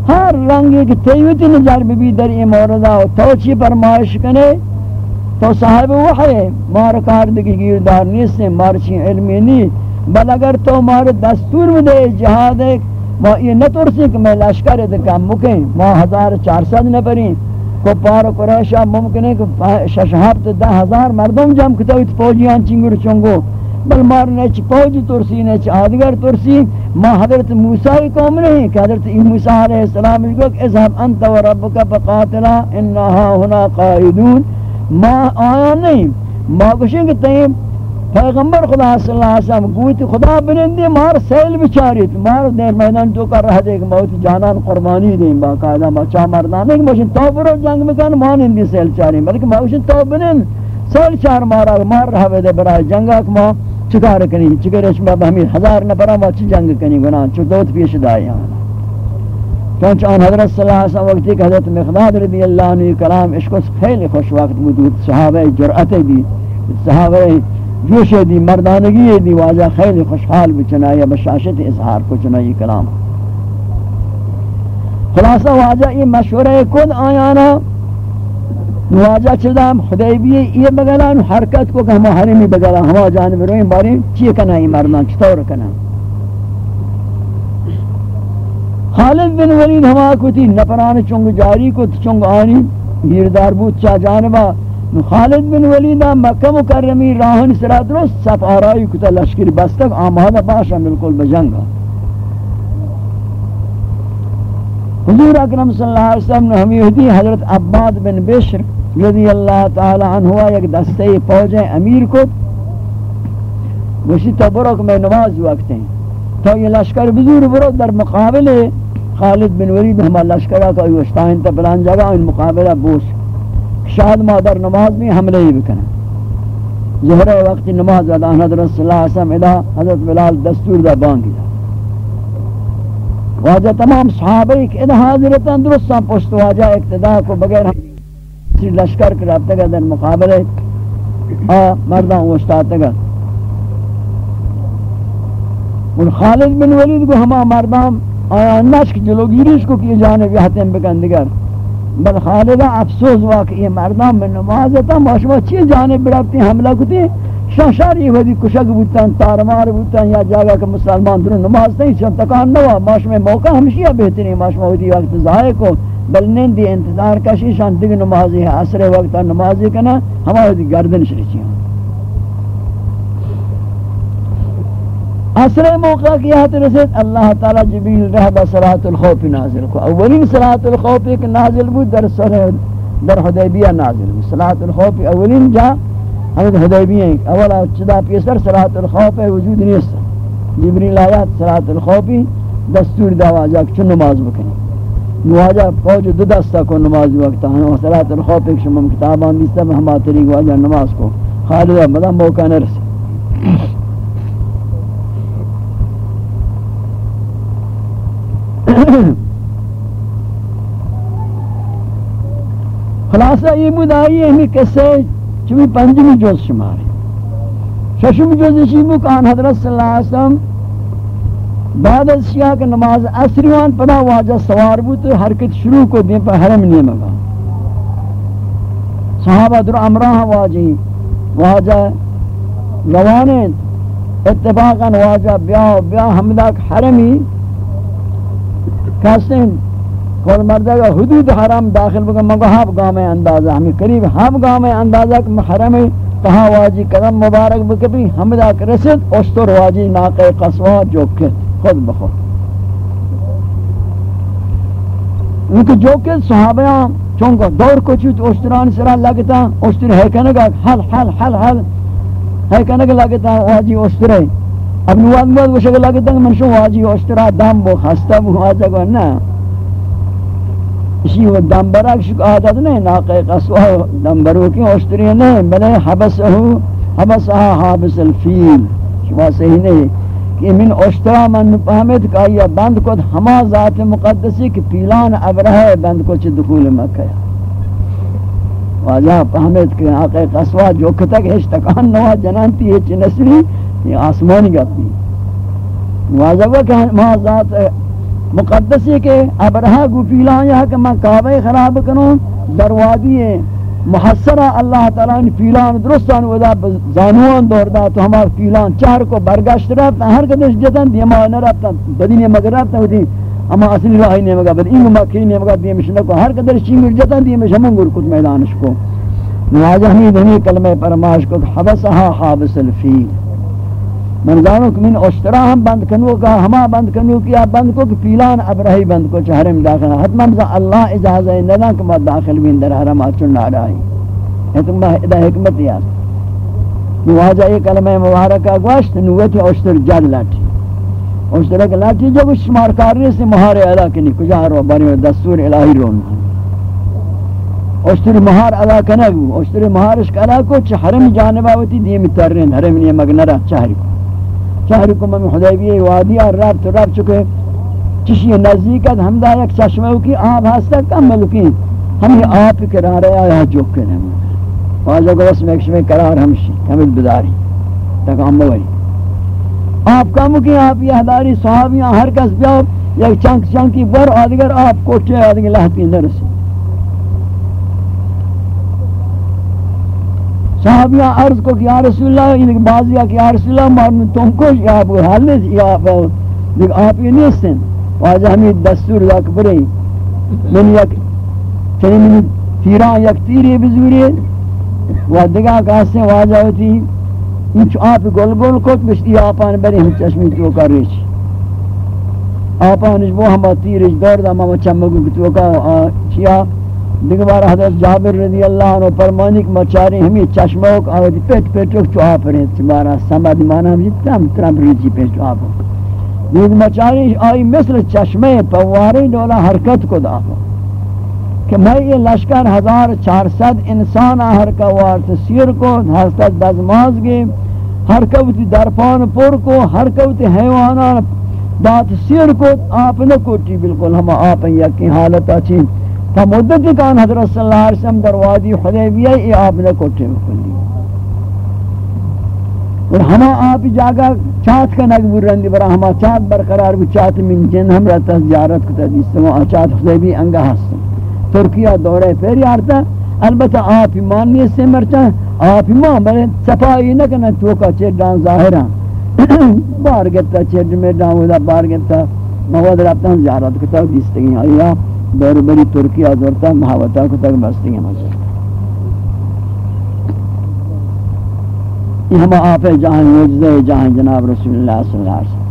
ہر رنگی کہ تیوتی نظر بھی در این موردہ تو چی پرمائش کنے تو صاحب وحی مار کاردگی گیردار نیست، مار چی علمی نہیں بل اگر تو مار دستور دے جہاد ہے ما یہ نترسی کہ میں لشکر دکم مکیں۔ ما ہزار چار سد نپریں کو پار قریشہ ممکن ہے کہ شش ہفت دہ ہزار مردم جم کتا ہوئی فوجیان چنگر چنگو۔ بل مارنے چی فوج ترسی نے چی آدگر ترسی۔ ما حضرت موسیٰ قوم نہیں، کہ حضرت موسیٰ علیہ السلام کو کہ اذهب انت و ربک فقاتلا انہا ہنا قائدون ما آیا نہیں، ما کشیں کہ تیم پیغمبر خدا صلی اللہ علیہ وسلم گویت خدا بنندی مار سیل بچاریت مار دیر میدان تو کر رہا دے کہ موت جانان قربانی دیں باقاعدہ ما چاہ مردان ہے کہ موشن تو برو جنگ مکان مانندی سیل چاری بلکہ موشن تو بنن، سیل چار مارا، مار رہا دے برای جنگا کہ ما۔ چکار کنی؟ چکر اشما بہمی ہزار نپرا ما جنگ کنی گناہ؟ چو دوت پیش دائی آنا چونچہ آن حضرت صلی اللہ علیہ وسلم وقتی کہ حضرت مقداد رضی اللہ عنہ کلام عشق خیلی خوش وقت مدود صحابہ جرعت دی، صحابہ جوش دی، مردانگی دی، واجہ خیلی خوشحال بچنائی بشاشت اظہار کو چنائی کلام خلاصہ واجہ، یہ مشورہ کن آیانا واجہ چلدا خدیبی یہ بگلا حرکت کو کہ ہم حرمی بگلا ہما جانب روئیں باری چی کنا یہ مردان چطور کنا خالد بن ولید ہما کو تھی نپران چنگ جاری کو چنگ آنی، بیردار بود چا جانبا. خالد بن ولیدہ مکہ مکرمی راہن سرا درست صف آرائی کتا لشکر بستک آمادہ باشا بالکل بجنگا حضور اکرم صلی اللہ علیہ وسلم نے ہمیں یہودی حضرت عباد بن بشر رضی اللہ تعالی عنہ ہوا ایک دستے فوج امیر کو وشی تو برو کہ میں نماز وقت ہیں. تو یہ لشکر بزور برو در مقابل خالد بن ولید ہما لشکرہ کا یوشتائن تا بلان جگہ ان مقابلہ بوش شاید ما در نماز میں حملے ہی بکنا. ظہر وقت نماز ادان حضرت صلی اللہ علیہ وسلم ادا، حضرت بلال دستور دا بانگی دا. واجہ تمام صحابہ ایک ادھا حاضرتاں درستان پشت واجہ اقتداء کو بغیر ہم لشکر کے رابطہ گا در مقابلے، آ مردان وشتاتا گا۔ اور خالد بن ولید کو ہما مردان آیا نشک جلوگیریش کو کی جانب یحتیم بکن دیگر۔ بل خالدہ افسوس واقعی یہ مردان میں نمازتا ماشما چی جانب برابتی حملہ کتی شاشاری ودی کشک بودتاں، تارمار بودتاں، یا جاگا کہ مسلمان درون نماز نہیں چون تکان نوا ماشما موقع ہمشیہ بہتری ماشما ودی وقت ظاہر کو۔ بل نندی انتظار کشی شان دیگ نمازی ہے، عصر وقت نمازی کنا ہما ودی گردن شریچی ہیں۔ عصر موقع کی حد رسید، اللہ تعالی جبیل رہ با صلاة الخوف نازل کو۔ اولین صلاة الخوف ایک نازل بود، در سر در حدیبیہ نازل بود۔ صلاة الخوف اولین جا حضرت حدیبیہ ایک اولا چدا پیسر صلاة الخوف وجود نیست۔ جبریل آیات صلاة الخوف دستور دواجہ چون نماز بکنی نواجہ فوج دو دستا کو نماز وقتا ہے صلاة الخوف ایک شمم کتابان دیستا میں ہما طریق واجہ نماز کو خالدہ مدام موقع نرسی خلاصہ یہ مدائی ہے، ہمیں کسے چوی پنجمی جوز شمارے۔ ششم جوز شیبو کان حضرت صلی اللہ علیہ وسلم بعد از شیعہ کے نماز عصریوان پدا واجہ سوار بود، تو حرکت شروع کو دیں پر حرم نہیں مگا۔ صحابہ در امراہ واجی، واجہ روانے اتفاقا واجہ بیا بیا حمدہ حرمی کہتے ہیں کول مردہ کا حدود حرام داخل بگا، مگا ہاپ گام اندازہ، ہمیں قریب ہاپ گام اندازہ کہ حرم تہا واجی قدم مبارک بکبی حمدہ کرسد اشتر واجی ناقے قصوہ جوکت خود بخود۔ ان کے جوکت صحابیاں چونکہ دور کو چوت اشتران سرا لگتا اشتر ہے کنگا حل حل حل حل، ہے کنگا لگتا واجی اشتر ہے اب نواد مواد وہ شکل لگتا ہے منشو واجی اشترا دام بو خستا بو آجا گو نا۔ اسی وہ دام براک شک عادت نہیں ناقی قصوہ دام بروکی اشتری نہیں بلے حبسہو، حبسہا حابس الفیل۔ شما صحیح نہیں۔ کہ من اشترا من نفهمت کہ یہ بند کو ہما ذات مقدسی کہ پیلان ابرہ بند کو چھ دخول مکہ واجہ فهمت کہ آقای قصوہ جو کتک ہش تکان نوا جنانتی ہے چھ نسلی یہ آسمانی گاتی واجب کہ ما ذات مقدس ہے کہ ابرہا گفیلا یا کہ میں کعبہ خراب کروں دروازی ہے محسرہ اللہ تعالیٰ نے فیلان درستان ودا زانوان دور دا تو ہمارا فیلان چار کو برگشت رہتا ہر قدر جتن دیما نہ رہتا بدین مگر رہتا ہوتی اما اصلی راہی نہیں مگا بد این مکی نہیں مگا دیمش نہ کو ہر قدر چینگر جتن دیمش ہمون گر کت میدانش کو۔ نواجہ ہمیں دنی کلمہ پرماش کو، حبسہا حابس الفیل۔ من جانو کہ من اشترا ہم بند کنو کا ہما بند کنو کیا بند کو، کہ پیلان ابرہی بند کو چہرم داخل حتما بزا اللہ اجازہ اندنا کہ ما داخل بھی اندر حرم آچن نہ رہی۔ ہے تو حکمت یاد نواجہ یہ کلمہ مبارکہ گوشت، نویت اشتر جل لاٹھی۔ اشتر کے لاٹھی جب شمار کاری سے مہار ادا کنی، کجا رو بانی دستور الہی رون۔ اشتر مہار ادا کنگو اشتر مہارش کرا کو چھ حرم جانبہ ہوتی دیم ترین، حرم نیم اگنرہ چہری کو۔ شہر کو میں حدیبیہ وادی اور رب تو رب چکے۔ چشی نزدیکت ہم دا یک چشمہ کی آب ہستا کم ملکی ہم یہ آپ کرا رہے آیا جو کرنے واجہ کو اس میں ایک شمی قرار ہمشی ہمیں بداری۔ تک ہم بوئی آپ کم کی آپ یہ حداری صحابیاں ہر کس بیاؤ یک چنک چنکی بر آدگر آپ کوٹے آدگر لہتی اندر صحابیاں عرض کو کہ یا رسول اللہ، یہ بعضی کہ یا رسول اللہ مارن تم کو یا ابو حال نہیں یا دیکھ آپ یہ نہیں سن واجہ ہمیں دستور لاک برے من یک چنین من تیران یک تیری بزوری و دگا کہاستے واجہ ہوتی۔ انچ آپ گل گل کت بشتی آپان بری ہم چشمی تو کر ریچ۔ آپانش وہ ہم تیرش دور دا ماما چمگو کتو کا چیا۔ دیکھ حضرت جابر رضی اللہ عنہ فرمانی کہ مچاری ہمیں چشموک آوازی پیٹ پیٹوک چو آپ رہے چمارا سمد مانا ہم جیتا ہم ترم ریچی پیٹ چوہا آپ دید مچاری آئی مثل چشمے پواری دولا حرکت کو دا کہ میں یہ لشکر ہزار چار ست انسان ہر کا وارت سیر کو، حضرت دزماز گئے ہر کوتی درپان پر کو، ہر کوتی حیوانان بات سیر کو، آپ نہ کوٹی بالکل ہم آپ یکی حالت اچھی تا مدت کان حضرت صلی اللہ علیہ وسلم در وادی حدیبیہ ای آپ نہ کوٹی بالکل اور ہما آپ جاگا چات کا نگبور رندی برا ہما چات برقرار بھی چات من جن ہم رہتا زیارت کتا جیستا چات حدیبی انگا ہستا ترکیہ دورے پھر یارتا، البتہ آپ ایمان نہیں سے مرچا آپ ایمان بلے صفائی نہ کنا تو کا چیر ظاہرہ۔ بار گتا چیر میں ڈان ہودا، بار گتا مواد رابطہ ہم زیارت کتا دیستگی آیا دور بری ترکیہ دورتا محاوتا کتا بستگی مزر یہ ہم آپ جہاں موجزہ جہاں جناب رسول اللہ صلی اللہ علیہ وسلم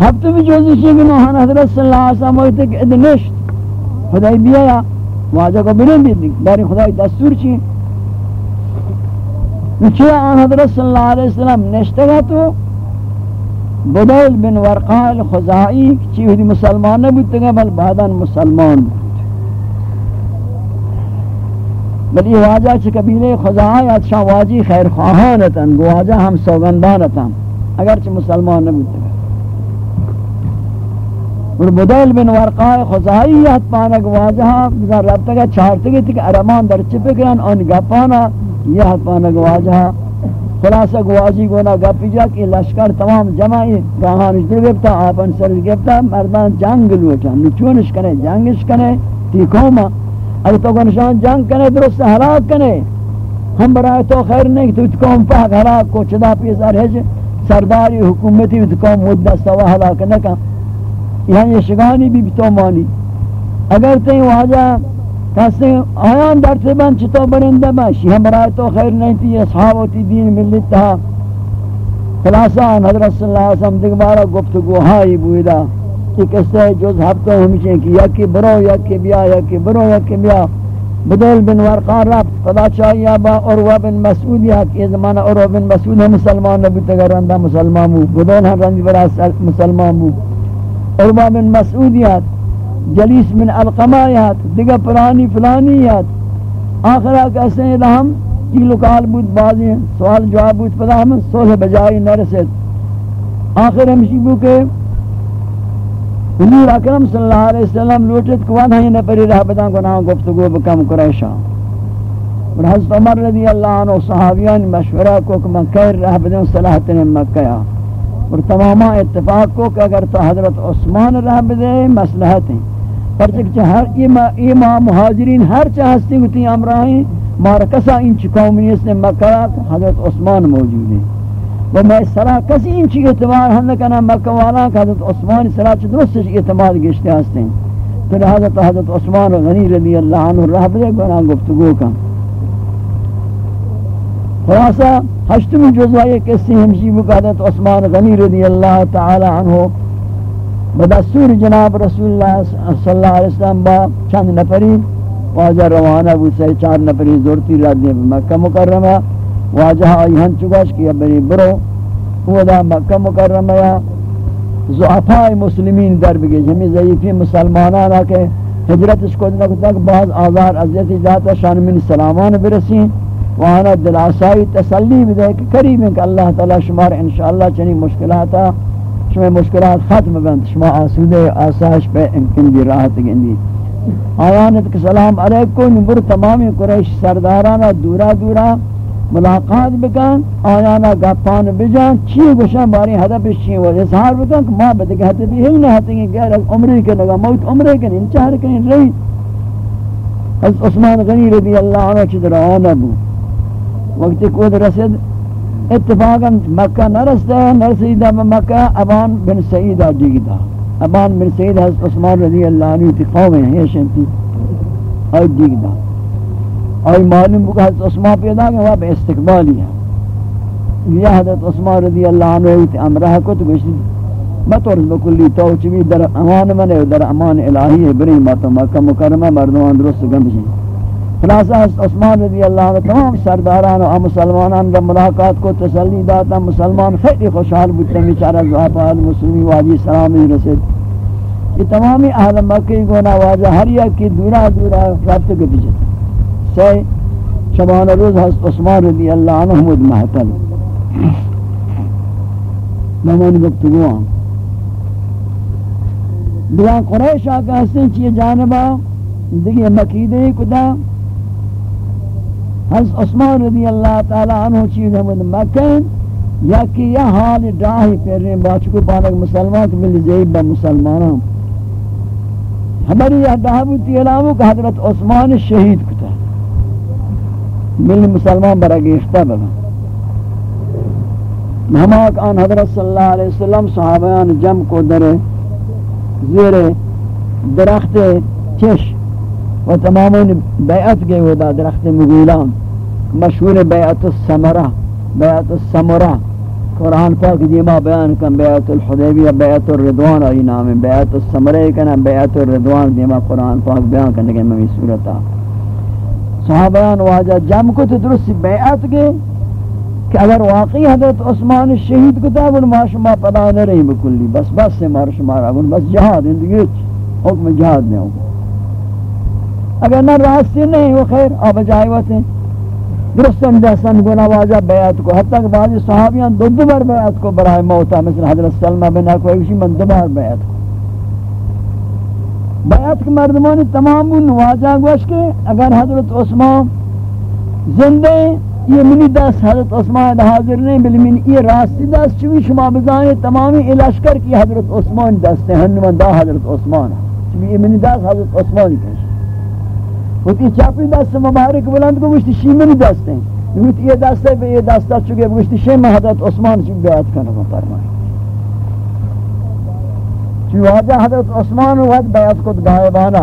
ہفتہ بھی جو زشی گنوہان حضرت صلی اللہ علیہ وسلم ہوئی تک ادنشت خدای بیا واجہ کو بلند دی باری خدای دستور چی؟ چی آن حضرت صلی اللہ علیہ وسلم نشتگا تو بدل بن ورقال خزائی، چی ہوئی مسلمان نبودتگا بل بعدا مسلمان بل یہ واجہ چی قبیلے خزائی اتشان واجی خیر خواہانتا گو واجہ ہم سوگندانتا اگرچہ مسلمان نہ نبودتگا اور بدل بن ورقاء خزائی خزائیت پانک واجہا بزر رب تک چارتگی تک ارمان در چپے کرن ان گپانا یہ پانک واجہا خلاصہ گواجی گونا گپی جا کہ لشکر تمام جمعی گاہانش دے گفتا آپن سر گفتا مردان جنگ لوٹا نچونش کنے، جنگش کنے، تی کوما اگر تو گنشان جنگ کنے، درست حلاک کنے۔ ہم برای تو خیر نہیں، تو اتکوم پاک حلاک کو چدا پیسر ہے سرداری حکومتی اتکوم مدد سوا حلاک نکا۔ یہاں یہ شگانی بھی تو مانی۔ اگر تین واجہ کہتے آیان در سے بند چطو برندہ باشی ہم برای تو خیر نہیں تھی اصحاب ہوتی دین ملت تھا خلاصان، حضرت صلی اللہ علیہ وسلم دیکھ بارا گفتگو ہائی بویدہ کہ کسے ہے جوز ہفتہ ہمیشہ کہ یکی برو، یکی بیا، یکی برو، یکی بیا. بدل بن ورقان رفت. خدا چاہیے با عروہ بن مسعود یا کہ زمانہ عروہ بن مسعود ہے مسلمان نبی تگر رندہ مسلمان بو بدل ہم رندی برا مسلمان مو بو عربہ من مسعودیات جلیس من القمایات دیگه پرانی فلانیات آخرہ کہتے ہیں ہم کی لکال بود بازی ہیں، سوال جواب بود پدا ہم صلح بجائی نرسد آخر ہمشی بو کہ حضور اکرم صلی اللہ علیہ وسلم لوٹت کوان ہی نپری رہ بدان گناہ گفتگو بکم قریشا اور حضرت عمر رضی اللہ عنہ صحابیان مشورہ کو کہ مکہ رہ بدان صلاحتن مکہ اور تماما اتفاق کو کہ اگر تو حضرت عثمان رہ بدے مسلحت ہیں۔ پر چکہ ہر ایما مہاجرین ہر چاہستی ہوتی امراہیں مارکسا انچ قومنیس نے مکہ حضرت عثمان موجود ہیں وہ میں سرا کسی انچ اعتبار ہم نے کہنا مکہ والا کہ حضرت عثمان سرا چھ درست اعتماد گشتے ہستے ہیں تو حضرت حضرت عثمان غنی رضی اللہ عنہ رہ بدے گونا گفتگو کا خلاصہ ہشتم جزوائی قصی ہمشی بقادت عثمان غنی رضی اللہ تعالی عنہ بدستور جناب رسول اللہ صلی اللہ علیہ وسلم با چند نفری واجہ روانہ بود سے چار نفری زورتی رات دیں مکہ مکرمہ، واجہ آئی ہن چکاش کیا بری برو، وہ دا مکہ مکرمہ یا زعفاء مسلمین در بگے جمی ضعیفی مسلمانانا کے حجرت اس کو تک بعض آزار عزیتی جاتا شان من سلامان برسیں وانا دل آسائی تسلی بدے، کہ قریب ہے کہ اللہ تعالی شمار انشاءاللہ چنی مشکلات شما مشکلات ختم بند شما آسودے، آسائش پہ امکن بھی راحت گندی۔ آیانت کہ سلام علیکم نبر تمامی قریش سردارانا دورا دورا ملاقات بکن آیانا گپان بجان چی گوشن باری حدفش چی و اظہار بکن کہ ما بدے کہ حدفی ہی نہ ہتیں گے غیر از عمری کے لگا موت عمری کے نہیں چاہر کے نہیں رہی۔ از عثمان غنی رضی اللہ عنہ چی در آنا بود۔ وقت کو رسد اتفاقا مکہ نرستا نرسیدہ مکہ، ابان بن سعیدہ دیگدہ ابان بن سعید حضرت عثمان رضی اللہ عنہ تی قوم ہیں، یہ شنتی آئی دیگدہ آئی معلوم بکا حضرت عثمان پیدا کہ وہاں پہ استقبالی ہے یہ حضرت عثمان رضی اللہ عنہ تی امرہ کو تو گوشتی مطور بکلی تو چوی در امان من در امان الہی بری ماتو مکہ مکرمہ، مردمان درست گم خلاصہ عثمان رضی اللہ عنہ تمام سرداران و مسلمانان کا ملاقات کو تسلی داتا مسلمان خیلی خوشحال بودتا بیچارہ زہافات مسلمی واجی سلامی رسید یہ تمامی اہل مکہ گونا واجہ ہر یک کی دورا دورا رابط کے پیچھے سی شبان روز حضرت عثمان رضی اللہ عنہ حمود محتل۔ ممانی گفتگوان بلان قریش آکا حسن چیئے جانبا دیگه مکیده کدا حضرت عثمان رضی اللہ تعالی عنہ چیز ہمیں مکن یا کہ یہ حال ڈاہی پر رہے ہیں باچکو پانک مسلمان کہ ملی زیب با مسلمانوں ہماری یہ دہبوتی علامو کہ حضرت عثمان شہید کتا۔ ملی مسلمان برا گیشتا بگا ہماک آن حضرت صلی اللہ علیہ وسلم صحابیان جم کو در زیر درخت چش و تمام بیعت گئے ہوتا درخت مغولان. مشہور بیعت السمرہ بیعت السمرہ. قرآن پاک دیما بیان کن بیعت الحدیبیہ، بیعت الردوان آئی نام بیعت السمرہ کنا بیعت الردوان دیما قرآن پاک بیان کرنے کے ممی صورتا صحابیان واجہ جم کو تو درست بیعت گئے کہ اگر واقعی حضرت عثمان شہید کو تھا وہ شما پدا نہ رہی بکلی بس بس سے مار شمارا بس جہاد اندگی حکم جہاد نہیں ہوگا. اگر نہ راستے نہیں، وہ خیر آب جائے ہوتے درست اندہسن گناہ واجہ بیعت کو، حتیٰ کہ بعضی صحابیان دو دو بار بیعت کو برائے موتا مثل حضرت سلمہ بن اکو ایشی من دو بار بیعت کو۔ بیعت کے مردمانی تمام ان واجہ گوش کے، اگر حضرت عثمان زندے یہ منی دست حضرت عثمان حاضر نہیں بلی من یہ راستی دست چوی شما بزانے تمامی الاشکر کی حضرت عثمان دست ہیں، ہنوان دا حضرت عثمان۔ چوی یہ منی دست حضرت عثمان کش ہوتی چاپی دست مبارک بلند کو گوشتی شیمنی دست ہیں ہوتی یہ دست ہے یہ دست ہے چکے گوشتی شیم حضرت عثمان چی بیعت کرنا فرمائی چی واجہ حضرت عثمان وقت بیعت کو غائبانا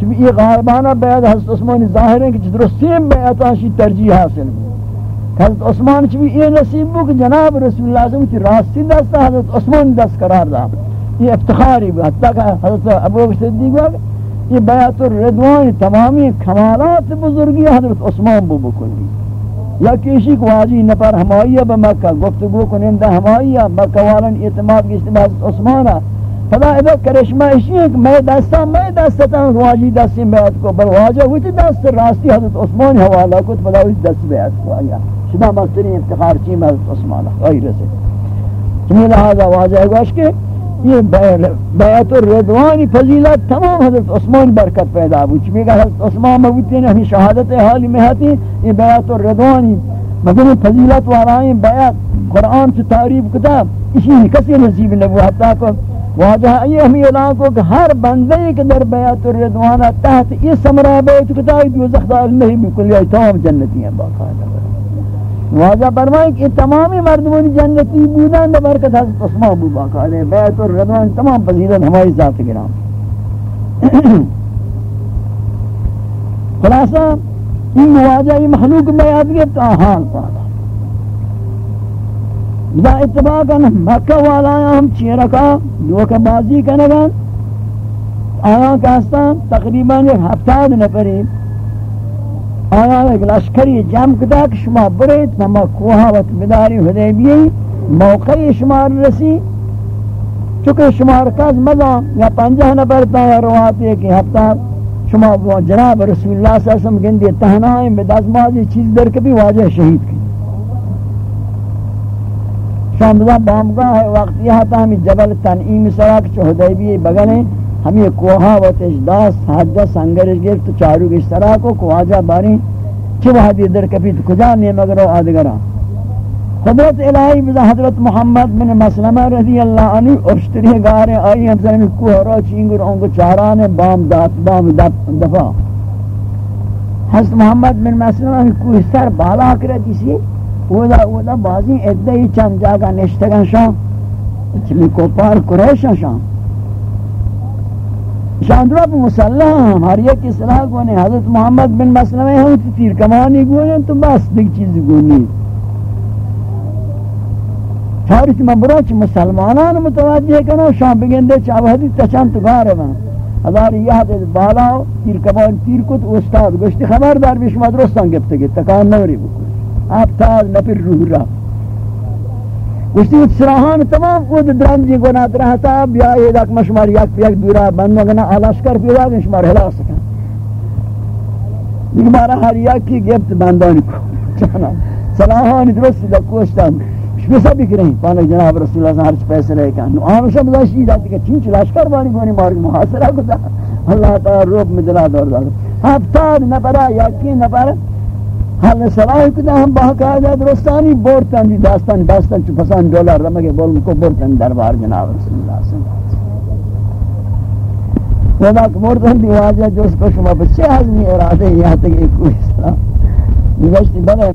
چی یہ غائبانا بیعت حضرت عثمان ظاہر ہے کہ درستیم بیعت آنشی ترجیح حاصل ہے حضرت عثمان چی یہ نصیب بو کہ جناب رسول اللہ صلی اللہ علیہ وسلم راستی دست حضرت عثمان دست قرار دا یہ افتخاری بھی حتی کہ حضرت ابو صدیق وقت یہ بیعت الردوان تمامی کمالات بزرگی حضرت عثمان بو بکلی یا کیشی کو واجی نفر ہمائیہ بمکہ گفتگو کنندہ ہمائیہ مکہ والن اعتماد کی حضرت عثمانہ فلا اذا کرشمہ اشی ہے کہ میں دستا میں دستا واجی دستی بیعت کو. بل واجہ ہوتی دست راستی حضرت عثمان حوالہ کو فلا ہوتی دست بیعت کو. آیا شما مستری افتخار چیم حضرت عثمانہ غیر سے چمی لہذا واجہ گوش کے یہ بیعت الردوانی فضیلت تمام حضرت عثمان برکت پیدا ہوئی چمی کہ حضرت عثمان موتی یعنی نے ہمیں شہادت حالی میں ہاتی یہ بیعت الردوانی مگر فضیلت وارائیں بیعت قرآن سے تعریف کتاب. اسی یعنی کسی نصیب نبو حتی کو واجہ یہ ہمیں اعلان کو کہ ہر بندے کے در بیعت الردوانہ تحت یہ سمرہ بیعت کتاب دوزخ دار نہیں بکل یہ تمام جنتی ہیں باقاعدہ واجہ فرمائے کہ تمامی مردمانی جنتی بودن برکت حضرت عثمان بو باقا علیہ بیعت اور رضوان تمام فضیلت ہماری ذات گرام خلاصہ این مواجہ، یہ مخلوق بیعت گفت حال پادا بدا اتباع کن مکہ والا، ہم چیرکا دو کا بازی کنگا آیا کہستا تقریباً ایک ہفتاد نفری آیا ایک لشکری جمع کتا کہ شما برید مما کوها و تبداری حدیبیی موقعی شما رسی. چونکہ شما رکاز مزا یا پنجہ نبرتا یا رواتی ہے کہ ہفتہ شما جناب رسول اللہ صلی اللہ علیہ وسلم گندی تہنائیں بداز مازی چیز در کبھی واجہ شہید کی شامدہ بامگاہ ہے وقت یہ تا ہمیں جبل تنعیم سراک چو حدیبیی بگلیں ہمیں کوہا و تجداس حجہ سنگرش گرفت چارو کی طرح کو کواجہ باری چھ وحدی در کپیت کجا نیم اگر او آدگرہ حضرت الہی بزا حضرت محمد بن مسلمہ رضی اللہ عنی اشتری گارے آئی ہم سے کوہ را چینگر انگو چاران بام دات بام دفع۔ حضرت محمد بن مسلمہ کوہ سر بالا کرے دیسی اودا اودا بازی ادھائی چند جاگا نشتگن شاں، چلی کوپار قریشن شاں۔ شاندرہ پر مسلح ہم ہر ایک اصلاح کونے حضرت محمد بن مسلمہ ہم تو تیر کمانی گونے، تو بس دیکھ چیز گونی۔ چارچ مبرچ مسلمانان متوجہ کنو شام بگندے چاوہدی تچان تو گارے من ہزاری یاد بالا، تیر کبان، تیر کت، استاد گوشتی خبردار، بیش مدرستان گفتے گی تکان نوری بکن۔ آپ تاز نپر روح را گشتی چراهان تمام خود درام جی گنا ترہتا بیا ایک مشمار یک یک دورا بند وگنا علاش کر پیدا مشمار ہلاس کن. دیگه برای هر یکی گفت بندانی کو. سلاحانی درست دا کوشتن شپسا بکرین پانک جناب رسول اللہ ہر چی پیسے لے کن. آنوشا بزاشی دا دیگه چین چی لشکر بانی گونی مارک محاصرہ کتا اللہ تعالی روب مدلا دور دار. هفتاد نفرہ یکی نفرہ حال صلاح کتا ہم باقاعدہ درستانی بورتن دی داستان داستان چو پسان ڈولار رمگے بول کو بورتن دربار جناب رسول اللہ صلی اللہ علیہ وسلم۔ خدا کہ مورتن دی واجہ جو اس پر شما بچے حضمی ارادے یہاں تک ایک کوئی سلام نگشتی بلے